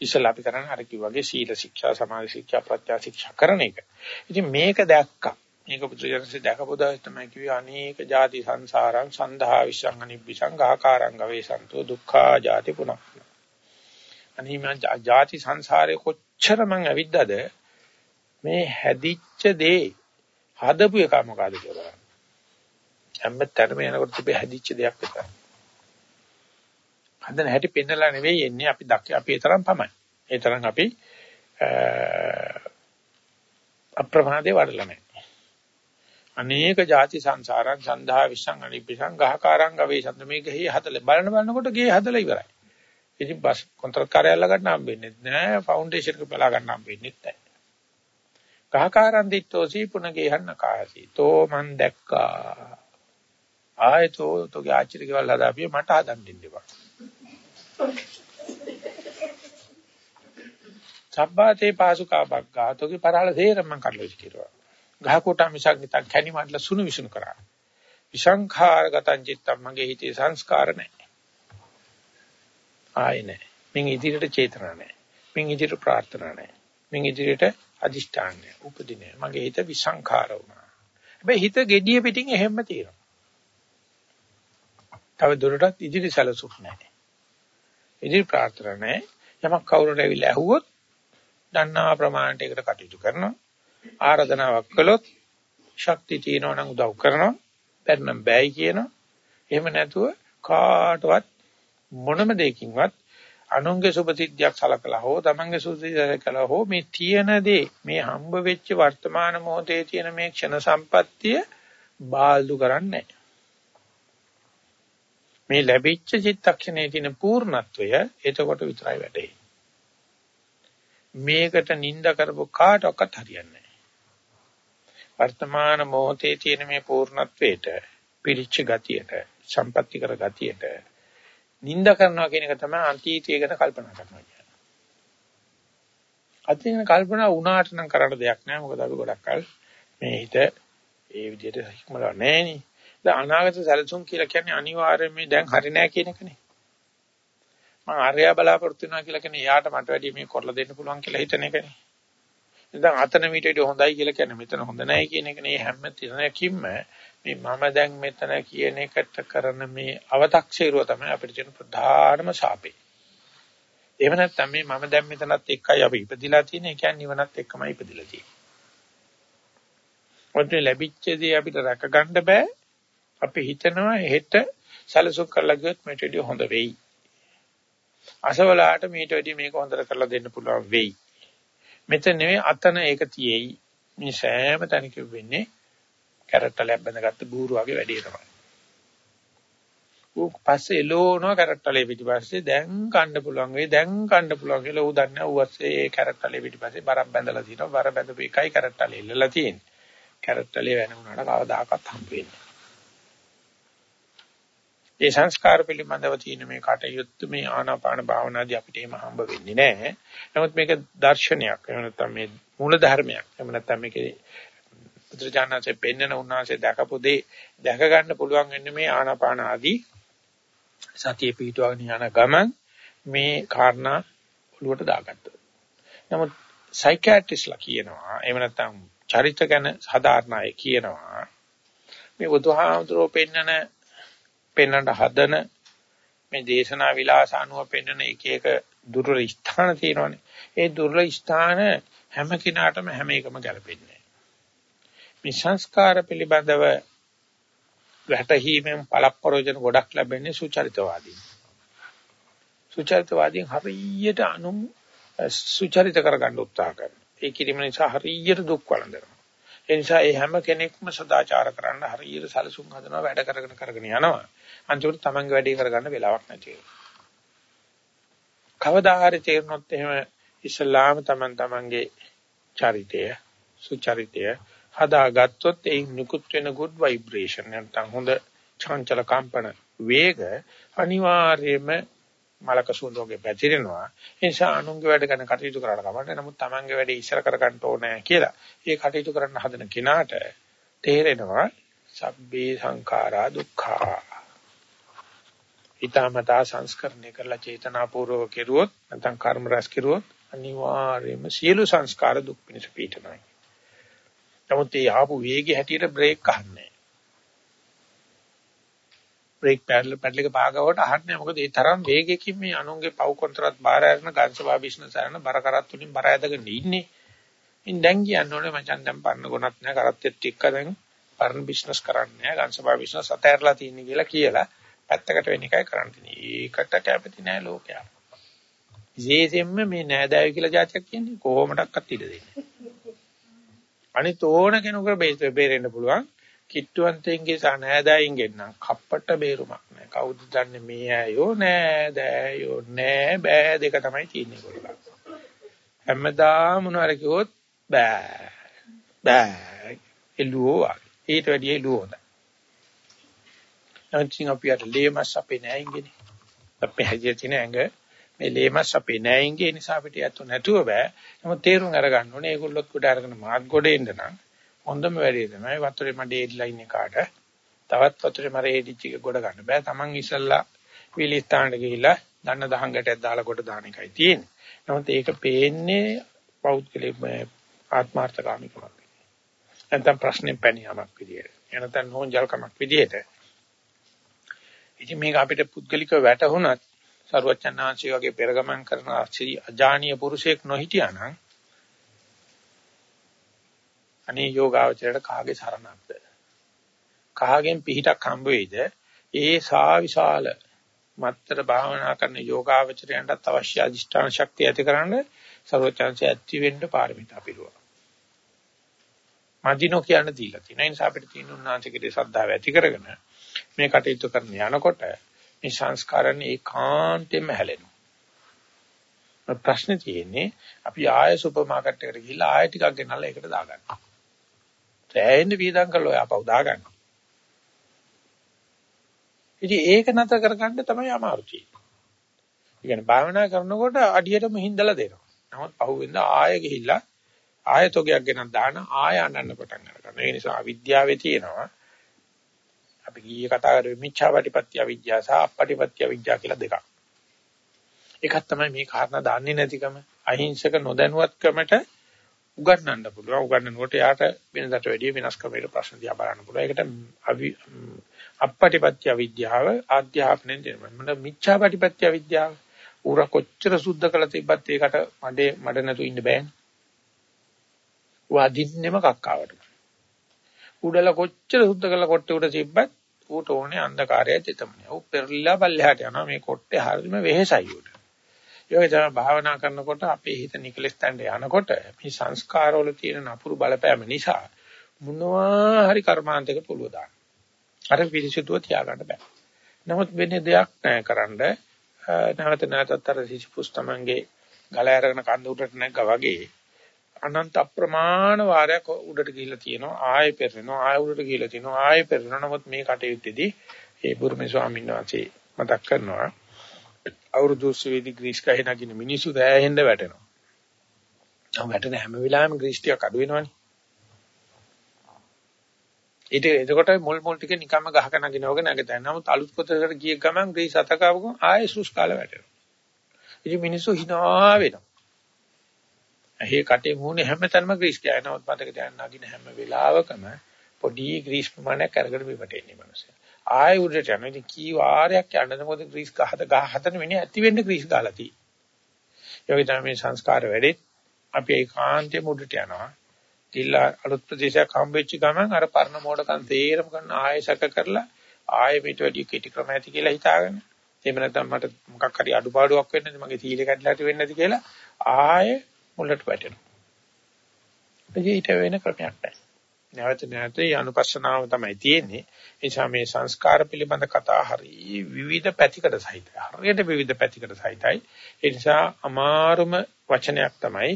Speaker 1: ඉස්සලා අපි කරන්නේ අර කිව්වාගේ සීල ශික්ෂා සමාධි ශික්ෂා ප්‍රත්‍යා ශික්ෂා කරන එක. ඉතින් මේක දැක්කා. මේක බුදුරජාණන්සේ දැකපු දවස් තමයි කිව්වේ අනේක ಜಾති සංසාරං සන්දහා විසං අනිබ්බිසං ගාකාරං ගවේසන්තෝ දුක්ඛා ಜಾති පුනක් අනී මං ಜಾති සංසාරේ කොච්චර මං ඇවිද්දද මේ හැදිච්ච දේ හදපු එක මොකද කියලා. හැම තැනම යනකොට තිබේ හැදිච්ච දෙයක් විතරයි. හදන හැටි පෙන්නලා නෙවෙයි එන්නේ අපි දැක්ක අපි ඒ තරම් පමයි ඒ තරම් අපි අප්‍රමාදේ වඩලා නැහැ. අනේක ಜಾති සංසාරං සන්දහා විසං අනිපිසං ගහකාරං ගවේෂන්ත මේ ගෙහි හදලා බලන බලනකොට ගේ හදලා ඉවරයි. ඉතින් බස් කොන්ත්‍රාත් කාර්යය අල්ල ගන්න හම්බෙන්නේ නැහැ. ෆවුන්ඩේෂන් එක බලා ගන්න හම්බෙන්නේ නැහැ. ගහකාරං දිත්තෝසි පුන ගේහන්න කාසි. තෝ මන් දැක්කා. ආයතෝ තෝගේ ආචාර්ය කෙවල් හදාපිය මට හදන්න දෙන්න එපා. සබ්බාතේ පාසුකා බග්ගා තෝගේ පරාල තේරම මං කල්ලෝ ඉතිරිවා. ගහ කොටා මිසක් නිතක් කැණි මඩල සුණු විසුණු කරා. විසංඛාරගතං චිත්තම් මගේ හිතේ සංස්කාර නැහැ. ආයේ නැහැ. මින් ඉදිරියට චේතනා නැහැ. මින් ඉදිරියට ප්‍රාර්ථනා නැහැ. මින් ඉදිරියට අදිෂ්ඨාන නැහැ. උපදිනේ. මගේ හිත විසංඛාර වුණා. හැබැයි හිත gediye පිටින් එහෙම්ම තියෙනවා. තව දුරටත් ඉදිරි සැලසුම් නැහැ. ඉදිරි ප්‍රාර්ථනා නැහැ. යමක් කවුරුට ඇවිල්ලා ඇහුවොත් දන්නා ප්‍රමාණයට ඒකට කටයුතු කරනවා. ආරාධනාවක් කළොත් ශක්තිය තියෙනවා නම් උදව් කරනවා. බැන්නම් බෑයි කියනවා. එහෙම නැතුව කාටවත් මොනම දෙයකින්වත් අනුන්ගේ සුභසිද්ධියක් සලකලා හෝ තමන්ගේ සුභසිද්ධියක් කළා හෝ මේ තියෙන දේ මේ හම්බ වෙච්ච වර්තමාන මොහොතේ තියෙන මේ ක්ෂණ සම්පත්තිය බාල්දු කරන්නේ මේ ලැබිච්ච චිත්තක්ෂණයේ තියෙන පූර්ණත්වය එතකොට විතරයි වැටෙන්නේ මේකට නිඳ කරපු කාටවත් හරියන්නේ වර්තමාන මොහොතේ තියෙන මේ පූර්ණත්වයට පිරිච්ච ගතියට සම්පත්‍ති කර ගතියට නිඳ කරනවා කියන එක තමයි අතීතය ගැන කල්පනා කරනවා කියන්නේ. අතීතන කල්පනා වුණාට නම් කරන්න දෙයක් නෑ මොකද අපි ගොඩක් කල් මේ හිත ඒ විදිහට හික්මලා නෑනේ. දැන් අනාගත සැලසුම් කියලා කියන්නේ අනිවාර්යයෙන් මේ දැන් හරි නෑ කියන එකනේ. මම ආර්යය බලාපොරොත්තු වෙනවා කියලා කියන්නේ යාට මට වැඩි මේ කරලා දෙන්න පුළුවන් කියලා හිතන එකනේ. නැත්නම් අතන මීට වඩා හොඳයි කියලා කියන්නේ මෙතන හොඳ නැහැ කියන එක නේ හැම තිරණයකින්ම මේ මම දැන් මෙතන කියන එකට කරන මේ අව탁ෂේරුව තමයි අපිට තියෙන ප්‍රධානම ශාපේ. එහෙම නැත්නම් මේ මම දැන් මෙතනත් එක්කයි අපි ඉපදිලා තියෙන්නේ. ඒ කියන්නේ නිවනත් එක්කමයි ඉපදිලා තියෙන්නේ. ඔන්න ලැබිච්ච දේ අපිට රැක ගන්න බෑ. අපි හිතනවා හෙට සැලසුම් කරලා ගියොත් මේට වඩා හොඳ වෙයි. අසවලාට මේට වඩා මේක හොඳට කරලා දෙන්න පුළුවන් වෙයි. මෙතන නෙවෙයි අතන ඒක තියෙයි. මේ සෑම තැනකම වෙන්නේ කැරට්ටලයක් බඳගත්ත බූරු වගේ වැඩේ තමයි. ඌ පස්සේ එළෝනවා කැරට්ටලේ පිටිපස්සේ දැන් කන්න පුළුවන් වෙයි දැන් කන්න පුළුවන් කියලා ඌ දන්නේ ඌ ඇස්සේ ඒ කැරට්ටලේ පිටිපස්සේ බරක් බැඳලා තියෙනවා බර බැඳපු එකයි කැරට්ටලේ ඉල්ලලා තියෙන්නේ. කැරට්ටලේ වෙන උනාට කවදාකවත් හම්බ වෙන්නේ ඒ සංස්කාර පිළිබඳව තියෙන මේ කටයුත්ත මේ ආනාපාන භාවනාදී අපිට එහෙම හම්බ වෙන්නේ නැහැ. නමුත් මේක දර්ශනයක්. එහෙම නැත්නම් මේ මූල ධර්මයක්. එහෙම නැත්නම් මේකේ බුදුජානකසේ පෙන්වන උන්වහන්සේ දැකපු දේ දැක ගන්න පුළුවන් වෙන්නේ මේ ආනාපාන ආදී සතිය පිටවගෙන යන ගමන් මේ කාරණා ඔළුවට දාගත්තා. නමුත් සයිකියාට්‍රිස්ලා කියනවා එහෙම නැත්නම් චරිත ගැන සාධාරණ අය කියනවා මේ බුදුහාමුදුරුවෝ පෙන්නන පෙන්වන්න හදන මේ දේශනා විලාස අනුව පෙන්වන එක එක දුර්වල ස්ථාන තියෙනවානේ. ඒ දුර්වල ස්ථාන හැම කෙනාටම හැම එකම ගැලපෙන්නේ මේ සංස්කාර පිළිබඳව වැටහීමෙන් පළප්‍රයෝජන ගොඩක් ලැබෙන්නේ සුචරිතවාදී. සුචරිතවාදීන් හරියට අනු සුචරිත කරගන්න උත්සාහ කරනවා. ඒ කිරීම නිසා හරියට දුක් වළඳනවා. ඒ නිසා ඒ හැම කෙනෙක්ම සදාචාර කරන්න හරියට සැලසුම් හදනවා වැඩ කරගෙන කරගෙන යනවා. අන්තිමට තමන්ගේ වැඩේ කරගන්න වෙලාවක් නැති වෙනවා. කවදා හරි තේරුනොත් එහෙම ඉස්ලාම තමන් තමන්ගේ චරිතය සුචරිතය හදාගත්තොත් ඒ නිකුත් වෙන good vibration නැත්නම් හොඳ චංචල කම්පන වේග අනිවාර්යයෙන්ම මලක සුන්දරගේ පැතිරෙනවා. ඒ නිසා අනුන්ගේ වැඩ කරන කටයුතු කරලා කමන්න. නමුත් Tamange වැඩේ ඉස්සර කරගන්න ඕනේ කියලා. ඒ කටයුතු කරන්න හදන කෙනාට තේරෙනවා සබ්බේ සංඛාරා දුක්ඛා. ඊටමතා සංස්කරණය කරලා චේතනාපූර්වක කෙරුවොත් නැත්නම් කර්ම රැස් කෙරුවොත් අනිවාර්යයෙන්ම සියලු සංස්කාර දුක් පිණිස පිටනවා. නමුත් ඒ ආපු වේගය හැටියට බ්‍රේක් අහන්නේ බ්‍රේක් පැඩල් පැඩල් එක පාගවට අහන්නේ මොකද ඒ තරම් වේගයකින් මේ අනුන්ගේ පව් කොන්ත්‍රාත් බාර අරන ගන්සභා බිස්නස් අරන බර කරත් වලින් බර ඇදගෙන ඉන්නේ. ඉන් දැන් කියන්න ඕනේ මචං දැන් පරණ ගුණත් නැහැ කරත්තෙත් එක්ක දැන් පරණ බිස්නස් කරන්නේ නැහැ ගන්සභා බිස්නස් අතහැරලා තියෙන්නේ කියලා කියලා පැත්තකට වෙන එකයි කරන්න තියෙන්නේ. ඒකට කැමති නැහැ ලෝකයා. විශේෂයෙන්ම මේ නෑදෑයෝ කියලා જાතියක් කියන්නේ කොහොමඩක්වත් ඉඩ දෙන්නේ. අනිත් ඕන කෙනෙකුට බේරෙන්න පුළුවන්. කිට්ටුවන්තෙන්ගේ සනෑදෑයින්ගෙන් නම් කප්පට බේරුමක් නෑ. කවුද දන්නේ මේ ඇයෝ නෑ දෑයෝ නෑ බෑ දෙක තමයි තියෙන්නේ කොල්ලා. හැමදාම මොනවාර කිව්වොත් බෑ බෑ එළුවෝ වගේ. ඊට වැඩිය එළුවෝ හොඳයි. නැත්නම් අපි අර ලේමස් අපේ නෑයින්ගේනේ. අපේ හැදිය තියෙන ඇඟ මේ ලේමස් අපේ නෑයින්ගේ නිසා අපිට යතු නැතුව බෑ. නමුත් තේරුම් අරගන්න ඕනේ ඒගොල්ලොත් කොට අරගෙන මාත් ගොඩ එන්න නම් හොඳම වැඩේ තමයි වතුරේ මඩේ ඩෙඩ්ලයින් එකට තවත් වතුරේ මරේ ඩිච් එක ගොඩ ගන්න බෑ. Taman ඉස්සල්ලා වීලි ස්ථානට ගිහිලා දන්න දහංගටයක් දාලා කොට දාන එකයි තියෙන්නේ. නමුත් ඒක පේන්නේ පෞද්ගලික ආත්මార్థකාමීකමක් විදියට. නැත්නම් ප්‍රශ්නේ පැනියමක් විදියට. එනතන හොන්ජල්කමක් විදියට. ඉතින් මේක අපිට පුද්ගලිකව වැටහුණත් සරුවචනාංශي වගේ පෙරගමන් කරන අජානීය පුරුෂයෙක් නොහිටියානම් අනේ යෝගාවචරයට කාගේ සරණක්ද? කාගෙන් පිහිටක් හම්බ වෙයිද? ඒ සා විශාල මත්තර භාවනා කරන යෝගාවචරයන්ට අවශ්‍ය අධිෂ්ඨාන ශක්තිය ඇතිකරන්න සර්වචන්සය ඇති වෙන්න පාරමිතා පිරුවා. මදිනෝ කියන දීලා තියෙන. ඒ නිසා අපිට තියෙන උන්වහන්සේගේ ශ්‍රද්ධාව ඇති කරගෙන මේ කටයුතු කරන යනකොට මේ සංස්කාරණ ඒකාන්තයෙන්ම හැලෙනවා. ප්‍රශ්නේ තියෙන්නේ අපි ආය සුපර් මාකට් එකට ගිහිල්ලා ආය ටිකක් ගෙනල්ලා ඒකට දාගන්නවා. සෑහෙන්න වියදම් කරලා ඔය අපව දාගන්නවා. ඉතින් ඒක නැතර කරගන්න තමයි අමාරු තියෙන්නේ. ඒ කියන්නේ භාවනා කරනකොට අඩියටම හිඳලා දෙනවා. නමුත් පහුවෙන්ද ආයෙ ගිහිල්ලා ආයතෝගයක් ගෙනත් දාන ආය අනන්න පටන් ගන්නවා. ඒ නිසා අවිද්‍යාවේ තියෙනවා. අපි ගියේ කතා කරේ මිච්ඡාවටිපත්‍ය අවිද්‍යාව සහ අපටිපත්‍ය අවිද්‍යාව කියලා දෙකක්. එකක් තමයි මේ කාරණා දන්නේ නැතිකම අහිංසක නොදැනුවත්කමට උගන්වන්න පුළුවන්. උගන්වනකොට යාට වෙනදට වැඩිය වෙනස් ක්‍රමයකට ප්‍රශ්න දිහා බලන්න පුළුවන්. ඒකට අපපටිපත්‍ය විද්‍යාව ආධ්‍යාපනයෙන් දෙනවා. මොන මිච්ඡාපටිපත්‍ය විද්‍යාව උර කොච්චර සුද්ධ කළ තිබ්බත් ඒකට මඩේ මඩ නැතු ඉන්න බෑනේ. වදින්නෙම කක්කාවට. උඩල කොච්චර සුද්ධ කළ කොට්ටේ උඩ තිබ්බත් ඌට ඕනේ අන්ධකාරයයි තෙතමනේ. ඌ පෙරලිලා පල්ලෙහාට යනවා මේ කොට්ටේ හරියම වෙහෙසයි උඩ. ඒ තමයි භාවනා කරනකොට අපේ හිත නිකලස් තැන්න යනකොට මේ සංස්කාරවල තියෙන නපුරු බලපෑම නිසා මොනවා හරි කර්මාන්තයක පුළුව දාන්න. අර පිරිසිදුව තියාගන්න බෑ. නමුත් වෙන්නේ දෙයක් නැහැ කරන්න. නැවත නැවතත් අර සිසිපුස් තමන්ගේ ගල අරගෙන කඳ උඩට නැග්ගා වගේ අනන්ත අප්‍රමාණ වාරයක් උඩට ගිහිල්ලා තියෙනවා ආයෙ පෙරෙනවා ආයෙ උඩට ගිහිල්ලා තියෙනවා ආයෙ පෙරෙනවා නමුත් මේ කටයුත්තේදී ඒ බුරුමේ ස්වාමීන් වහන්සේ මතක් කරනවා අවුරුදු 20 ග්‍රීස් ගහේ නගින මිනිස්සු දැයෙන්න වැටෙනවා. නම් වැටෙන හැම වෙලාවෙම ග්‍රීස් ටිකක් අඩු වෙනවනේ. ඊට එතකොට මුල් මුල් ටික නිකම්ම ගහක නගිනවක නැගතයි. නමුත් අලුත් පොතකට ගිය ගමන් ග්‍රීස් අතකාවකම ආයෙ සුස් කාලේ වැටෙනවා. ඉතින් මිනිස්සු hina වෙනවා. ඇහි කටේ මූණේ හැමතැනම ග්‍රීස් කියනවත් මතක තියාගන්න නගින හැම වෙලාවකම පොඩි ග්‍රීස් ප්‍රමාණයක් අරගෙන බිමට එන්නේ මිනිස්සු. ආයෙ උඩට යනවා. ඉතින් කී වාරයක් යන්නද මොකද ග්‍රීස් ගහද ගහ හතන වෙන්නේ ඇති වෙන්න ග්‍රීස් ගහලා තියෙන්නේ. ඒ වගේ තමයි මේ සංස්කාර වැඩෙත් අපි ඒකාන්තයෙන් උඩට යනවා. ගිල්ලා අලුත් ප්‍රදේශයක් හම්බෙච්ච ගමන් අර පරණ මෝඩකම් තේරම ගන්න ආයෙ සැක කරලා ආයෙ පිට වැඩි කෙටි ක්‍රම ඇති කියලා හිතාගෙන එහෙම නැත්නම් මට මොකක් හරි අඩුපාඩුවක් වෙන්නද මගේ සීලෙ කැඩලා ඇති වෙන්නද කියලා ආයෙ මුලට වැටෙනවා. ඊට වෙන ක්‍රමයක් නැහැ. නැවත නැවත මේ අනුපස්සනාව තමයි තියෙන්නේ. ඒ නිසා මේ සංස්කාර පිළිබඳ කතා හරි විවිධ පැතිකඩ සහිතයි. හරියට විවිධ පැතිකඩ සහිතයි. ඒ නිසා අමාරුම වචනයක් තමයි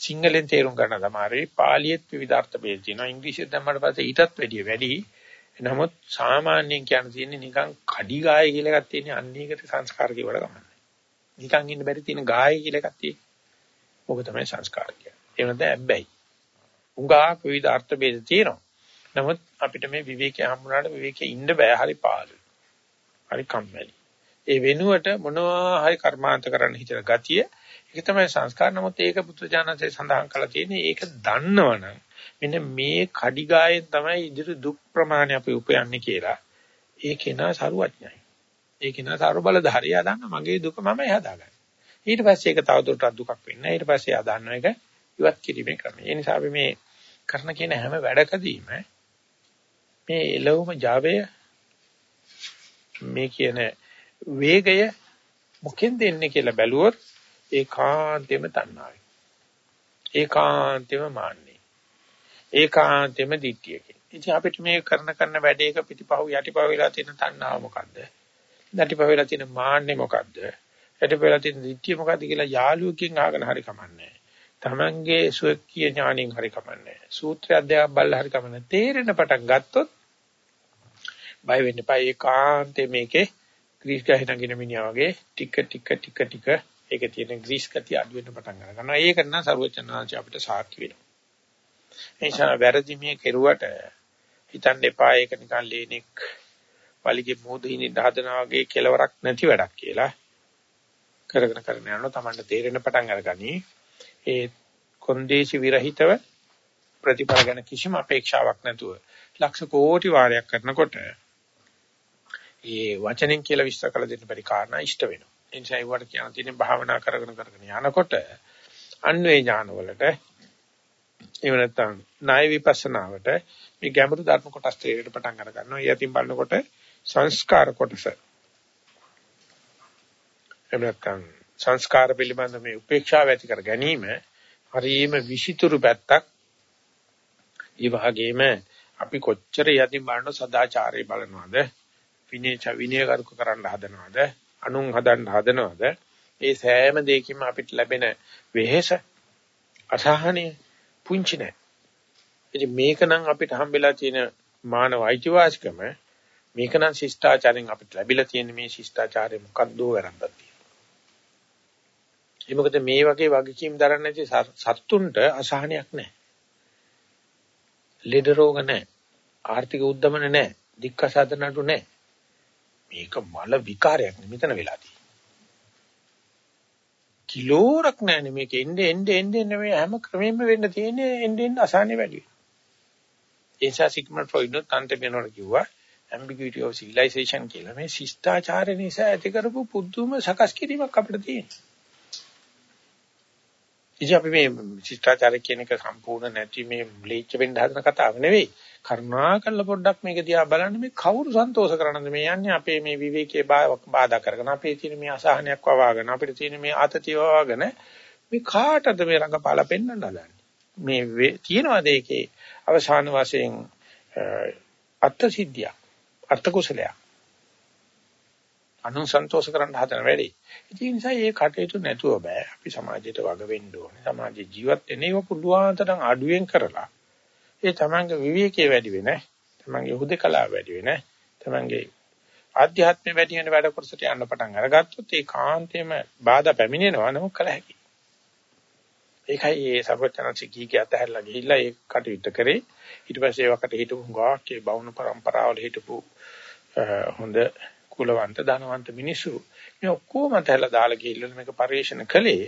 Speaker 1: සිංහලෙන් තේරුම් ගන්න තමයි පාලියෙත් විවිධාර්ථ බෙද තියෙනවා. ඉංග්‍රීසියෙන් දැම්මට පස්සේ ඊටත් වැඩිය වැඩි. නමුත් සාමාන්‍යයෙන් කියන්න තියෙන්නේ නිකන් කඩිගාය කියලා එකක් තියෙන්නේ අන්නේකට සංස්කාර කියවල ගමන්නේ. නිකන් ඉන්න බැරි තියෙන ගාය කියලා එකක් තියෙන්නේ. ඕක තමයි සංස්කාර කියන්නේ. ඒ වෙනද ඇබ්බැහි. උඟාක් විවිධ අර්ථ ભેද තියෙනවා. නමුත් අපිට මේ විවේකයේ හම්බුනාට විවේකයේ ඉන්න බෑ හරි පාළුයි. හරි කම්මැලි. ඒ වෙනුවට මොනවා හරි කර්මාන්ත කරන්න හිතන ගතිය ඒක තමයි සංස්කාර. නමුත් ඒක පුත්‍රජානන්සේ සඳහන් කළා තියෙන්නේ ඒක දන්නවනම් මෙන්න මේ කඩිගායෙන් තමයි ඉදිරි දුක් ප්‍රමාණය අපි උපයන්නේ කියලා. ඒකේ නා සරුවඥයි. ඒකේ නා සරු බලධාරිය දන්න මගේ දුක මමයි හදාගන්නේ. ඊට පස්සේ ඒක තවදුරටත් දුකක් වෙන්නේ. ඊට පස්සේ ආ දන්න එක ඉවත් කිරීමේ ක්‍රමය. ඒ නිසා අපි මේ කරන කියන හැම වැඩකදීම මේ එළවුම Java මේ කියන වේගය මොකෙන්ද එන්නේ කියලා බැලුවොත් ඒකාන්තෙම තණ්හාවයි. ඒකාන්තෙම මාන්නේ. ඒකාන්තෙම දිට්ඨියකින්. ඉතින් අපිට මේ කරන කරන වැඩේක පිටිපහුව යටිපහුව වෙලා තියෙන තණ්හාව මොකද්ද? යටිපහුව වෙලා තියෙන මාන්නේ මොකද්ද? යටිපහුව වෙලා තියෙන දිට්ඨිය මොකද්ද කියලා යාළුවකින් අහගෙන හරි කමන්නේ. තමන්ගේ සුවකීය ඥාණයෙන් හරි කමන්නේ. සූත්‍රය අධ්‍යයන බලලා හරි කමන්නේ. තේරෙන පටන් ගත්තොත් බය වෙන්න එපා. ඒකාන්තේ මේකේ ග්‍රීස් ගහේ නගින මිනිහා වගේ ටික ටික ටික ටික ඒකේ තියෙන ග්‍රීස් ගතිය අඩු වෙන්න පටන් ගන්නවා. ඒක නම් සරුවචනාංශ අපිට සාක්ෂි වෙනවා. ඒ නිසා වැරදි මේ කෙරුවට හිතන්න එපා ඒක නිකන් ලේනෙක් වලිගේ මොදිනේ හදනා වගේ කෙලවරක් නැති වැඩක් කියලා. කරගෙන කරගෙන යනවා Tamanට තේරෙන පටන් අරගනි. ඒ කොන්දේසි විරහිතව ප්‍රතිඵල ගැන කිසිම අපේක්ෂාවක් නැතුව ලක්ෂ කෝටි වාරයක් කරනකොට ඒ වචනෙන් කියලා විස්තර කළ දෙන්න බැරි කාරණා ඉෂ්ට වෙනවා. ඒ නිසා ඒවට කියන තියෙන භාවනා කරගෙන කරගෙන යනකොට අන්වේ ඥානවලට එහෙම නැත්නම් ණය විපස්සනාවට මේ ගැඹුරු ධර්ම කොටස් තේරෙන්න පටන් අර ගන්නවා. ඒ අතින් බලනකොට සංස්කාර කොටස එහෙම නැත්නම් සංස්කාර පිළිබඳ මේ උපේක්ෂාව ඇති කර ගැනීම හරිම විෂිතුරු පැත්තක්. ඒ වගේම අපි කොච්චර යදින් බලන සදාචාරය බලනවද? විනයච විනයකරුක කරන්න හදනවද? අනුන් හදන්න හදනවද? ඒ සෑම දෙයකින්ම අපිට ලැබෙන වෙහෙස අසහනය පුංචි නෑ. ඉතින් මේක නම් අපිට හම්බෙලා තියෙන මානව අයිතිවාසිකම මේක නම් ශිෂ්ටාචාරයෙන් අපිට ලැබිලා තියෙන මේ ශිෂ්ටාචාරය මොකක්ද වැරද්දක් ඒ මොකද මේ වගේ වගකීම් දරන්න නැති සත්තුන්ට අසහනයක් නැහැ. ලෙඩ රෝග නැහැ. ආර්ථික උද්දමන නැහැ. දික්කසාද නඩු නැහැ. මේක මල විකාරයක් මෙතන වෙලා තියෙන්නේ. කිලෝරක් නැහැ මේක එන්නේ එන්නේ එන්නේ මේ හැම ක්‍රමෙම වෙන්න තියෙන්නේ එන්නේ එන්නේ අසහනෙ වැඩි වෙනවා. ඒ නිසා සිග්මන්ඩ් ෆ්‍රොයිඩ් තන්ට වෙනවට කිව්වා ambiguity of civilization කියලා මේ ශිෂ්ටාචාරය නිසා ඇති කරපු පුදුම සකස් කිරීමක් අපිට තියෙනවා. ඉතින් අපි මේ ශිෂ්ටාචාර කියන එක සම්පූර්ණ නැති මේ බ්ලීච් වෙන්න හදන කතාව නෙවෙයි. කරුණාකරලා පොඩ්ඩක් මේක දිහා බලන්න මේ කවුරු සන්තෝෂ කරනද මේ යන්නේ අපේ මේ විවේකයේ බාධා කරගෙන අපේ තියෙන මේ අසහනයක් වවාගෙන අපිට තියෙන මේ ආතතිය වවාගෙන මේ කාටද මේ රඟපාලා පෙන්වන්න හදන්නේ. මේ තියනවාද ඒකේ අවසාන වශයෙන් අර්ථ සිද්ධිය අර්ථ කුසලයක් අනුන් සන්තෝෂ කරන්න හදන වැඩි. ඒ නිසා මේ කටයුතු නැතුව බෑ. අපි සමාජයට වග වෙන්න ඕනේ. සමාජයේ ජීවත් වෙන්න ඒව පුළුවන් තරම් අඩුවෙන් කරලා ඒ තමන්ගේ විවේකයේ වැඩි වෙන, තමන්ගේ හුදකලාව වැඩි වෙන, තමන්ගේ ආධ්‍යාත්මය වැඩි වෙන වැඩ කොටසට යන්න පටන් අරගත්තොත් ඒ කාන්තේම බාධා පැමිණෙනවා නමුත් කල හැකියි. ඒකයි ඒ සර්වචනන්සේ කීකේ අතහැරලා ගිහිල්ලා ඒ කටයුත්ත කරේ. ඊට පස්සේ ඒවකට හිටපු ගාක් ඒ බවුණු પરම්පරාවල හිටපු හොඳ කුලවන්ත ධනවන්ත මිනිස්සු මේ ඔක්කොම අතහැරලා දාලා ගිහිල්ලා මේක පරිශන කළේ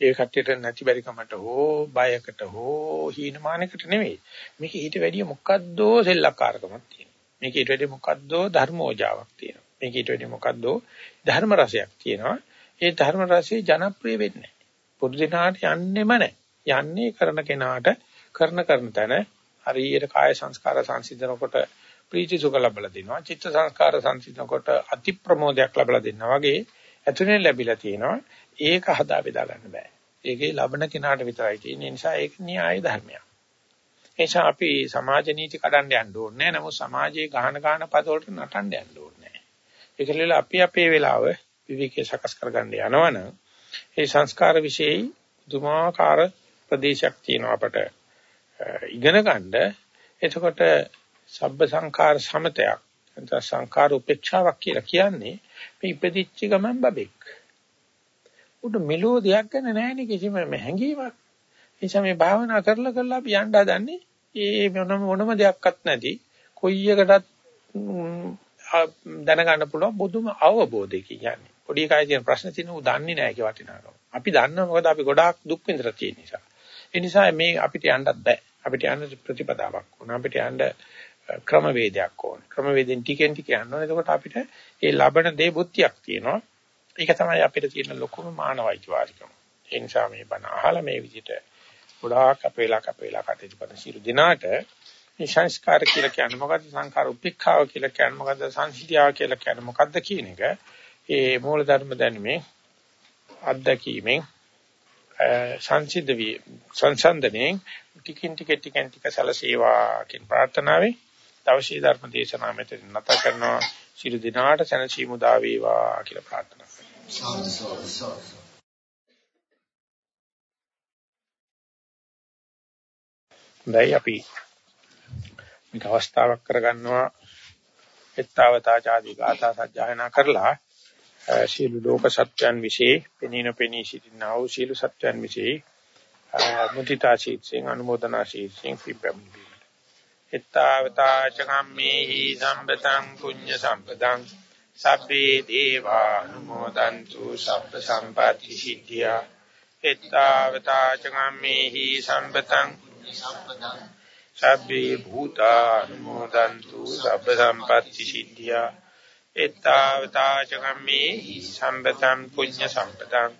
Speaker 1: ඒ කට්ටියට නැති බැරි කමට හෝ බයකට හෝ හීනමානකට නෙවෙයි. මේක ඊට වැඩිය මොකද්දෝ සෙල්ලක්කාරකමක් තියෙනවා. මේක ඊට වැඩිය මොකද්දෝ ධර්මෝජාවක් තියෙනවා. මේක ඊට වැඩිය මොකද්දෝ ධර්ම රසයක් තියෙනවා. ඒ ධර්ම රසය ජනප්‍රිය වෙන්නේ නැහැ. පොදු දිනාට යන්නෙම නැහැ. යන්නේ කරන කෙනාට කරන කරන තැන හරියට කාය සංස්කාර සංසිඳනකොට ප්‍රීති සුඛ ලැබලා දෙනවා. චිත්ත සංස්කාර සංසිඳනකොට අති ප්‍රමෝදයක් ලැබලා දෙනවා වගේ ඇතුලෙන් ලැබිලා තියෙනවා. ඒක හදා බෙදා ගන්න බෑ. ඒකේ ලබන කෙනාට විතරයි තියෙන නිසා ඒක න්‍යාය ධර්මයක්. එනිසා අපි සමාජ නීති කඩන්න යන්න ඕනේ නෑ. නමුත් සමාජයේ ගහන ගහන පදවලට නටන්න යන්න ඕනේ නෑ. ඒකලෙල අපි අපේ වෙලාව විවිකේ සකස් කරගන්න යනවනම් ඒ සංස්කාර વિશેයි දුමාකාර ප්‍රදේශයක් තියෙනවා අපට ඉගෙන ගන්න. එතකොට සබ්බ සංඛාර සමතයක් නැත්නම් සංඛාර උපේක්ෂාවක් කියලා කියන්නේ මේ ඉපදිච්ච ගමන් බබෙක්. උඩ මෙලෝ දෙයක් ගැන නැහැ කිසිම හැඟීමක්. ඒ නිසා මේ භාවනා කරලා කරලා අපි යන්න හදන්නේ ඒ මොනම මොනම දෙයක්වත් නැති කොයි එකටත් දැනගන්න පුළුවන් බුදුම අවබෝධයකින් යන්නේ. පොඩි එකයි තියෙන ප්‍රශ්න තියෙන උ දන්නේ නැහැ ඒක වටිනාකම. අපි දන්නවා මොකද අපි ගොඩාක් දුක් විඳලා තියෙන නිසා. ඒ නිසා මේ අපිට යන්නත් බෑ. අපිට යන්න ප්‍රතිපදාවක් ඕන. අපිට යන්න ක්‍රමවේදයක් ඕන. ක්‍රමවේදෙන් ටිකෙන් ටික යන්න ඕන. එතකොට අපිට ඒ ලබන දේ බුද්ධියක් තියෙනවා. ඒක තමයි අපිට තියෙන ලොකුම මානවයික වාරිකම. ඒ නිසා මේ බණ අහලා මේ විදිහට ගොඩාක් අපේ වෙලා අපේ වෙලා කටයුතු කරන සියලු දිනාට මේ සංස්කාර කියලා කියන්නේ මොකද්ද සංඛාර උපේක්ඛාව කියලා කියන්නේ මොකද්ද සංසිද්ධියාව කියලා කියන්නේ මොකද්ද කියන එක ඒ මූල ධර්ම දැනුමේ අත්දැකීමෙන් සංසිද්ධ වී සංසන්දනයෙන් ටිකින් ටික ටිකෙන් ටික සලසේවා කියන ප්‍රාර්ථනාවෙන් දවසේ ධර්ම දේශනාව මෙතන නැත කරනවා. සියලු දිනාට සැනසීම උදා වේවා කියලා ප්‍රාර්ථනා කරනවා. සාදු සාදු සාදු හොඳයි අපි මේක අවස්ථාවක් කරගන්නවා එත්තාවතා ආදී ගාථා සජ්ජායනා කරලා ශීල ලෝක සත්‍යයන් વિશે පෙනීන පෙනී සිටිනා වූ ශීල සත්‍යයන් વિશે මුදිතා ශීර්ෂයෙන් අනුමೋದනා ශීර්ෂයෙන් පිබ්බමිදී පිබ්බමි එත්තවතාචකම්මේහි සම්පතං පුඤ්ඤ සම්පතං සබ්බේ දේවානුමෝදන්තු සබ්බ සම්පatti සිද්ධියා. එත්තාවතාචගම්මේහි සම්පතං සබ්බේ භූතානුමෝදන්තු සබ්බ සම්පatti සිද්ධියා. එත්තාවතාචගම්මේහි සම්පතං පුඤ්ඤ සම්පතං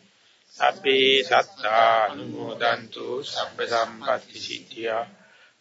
Speaker 1: සබ්බේ සත්තානුමෝදන්තු සබ්බ සම්පatti සිද්ධියා.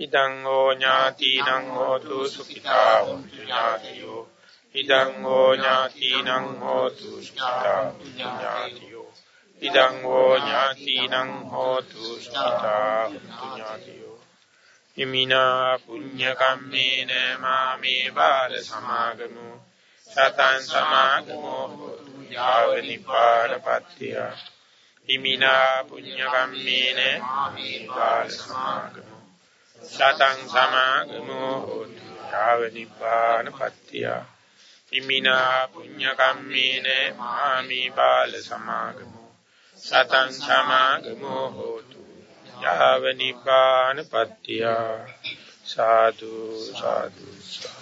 Speaker 1: ඉදං ඕ ඥාතිනං හෝතු සුඛිතා වന്തു ඥාතියෝ. ඉදං හෝ ඥාතිනං හෝතු සුඛිතා ඥාතියෝ. ඉදං හෝ ඥාතිනං හෝතු සුඛිතා ඥාතියෝ. ඉමිනා පුඤ්ඤ කම්මේන මාමේ බාල සමාගමු. සතං සමාගමෝ හෝතු යාව නිපානපත්තිය ඉමිනා පුඤ්ඤ කම්මේන මාමේ බාල සමාගමු. සතං සමාගමෝ හෝතු. යාව නිපානපත්තිය ඉමිනා පුඤ්ඤ කම්මේන මාමි බාල සමාගමෝ. සතං සමාගමෝ හෝතු. යාව නිපාන පත්‍තිය. සාදු සාදු සාදු.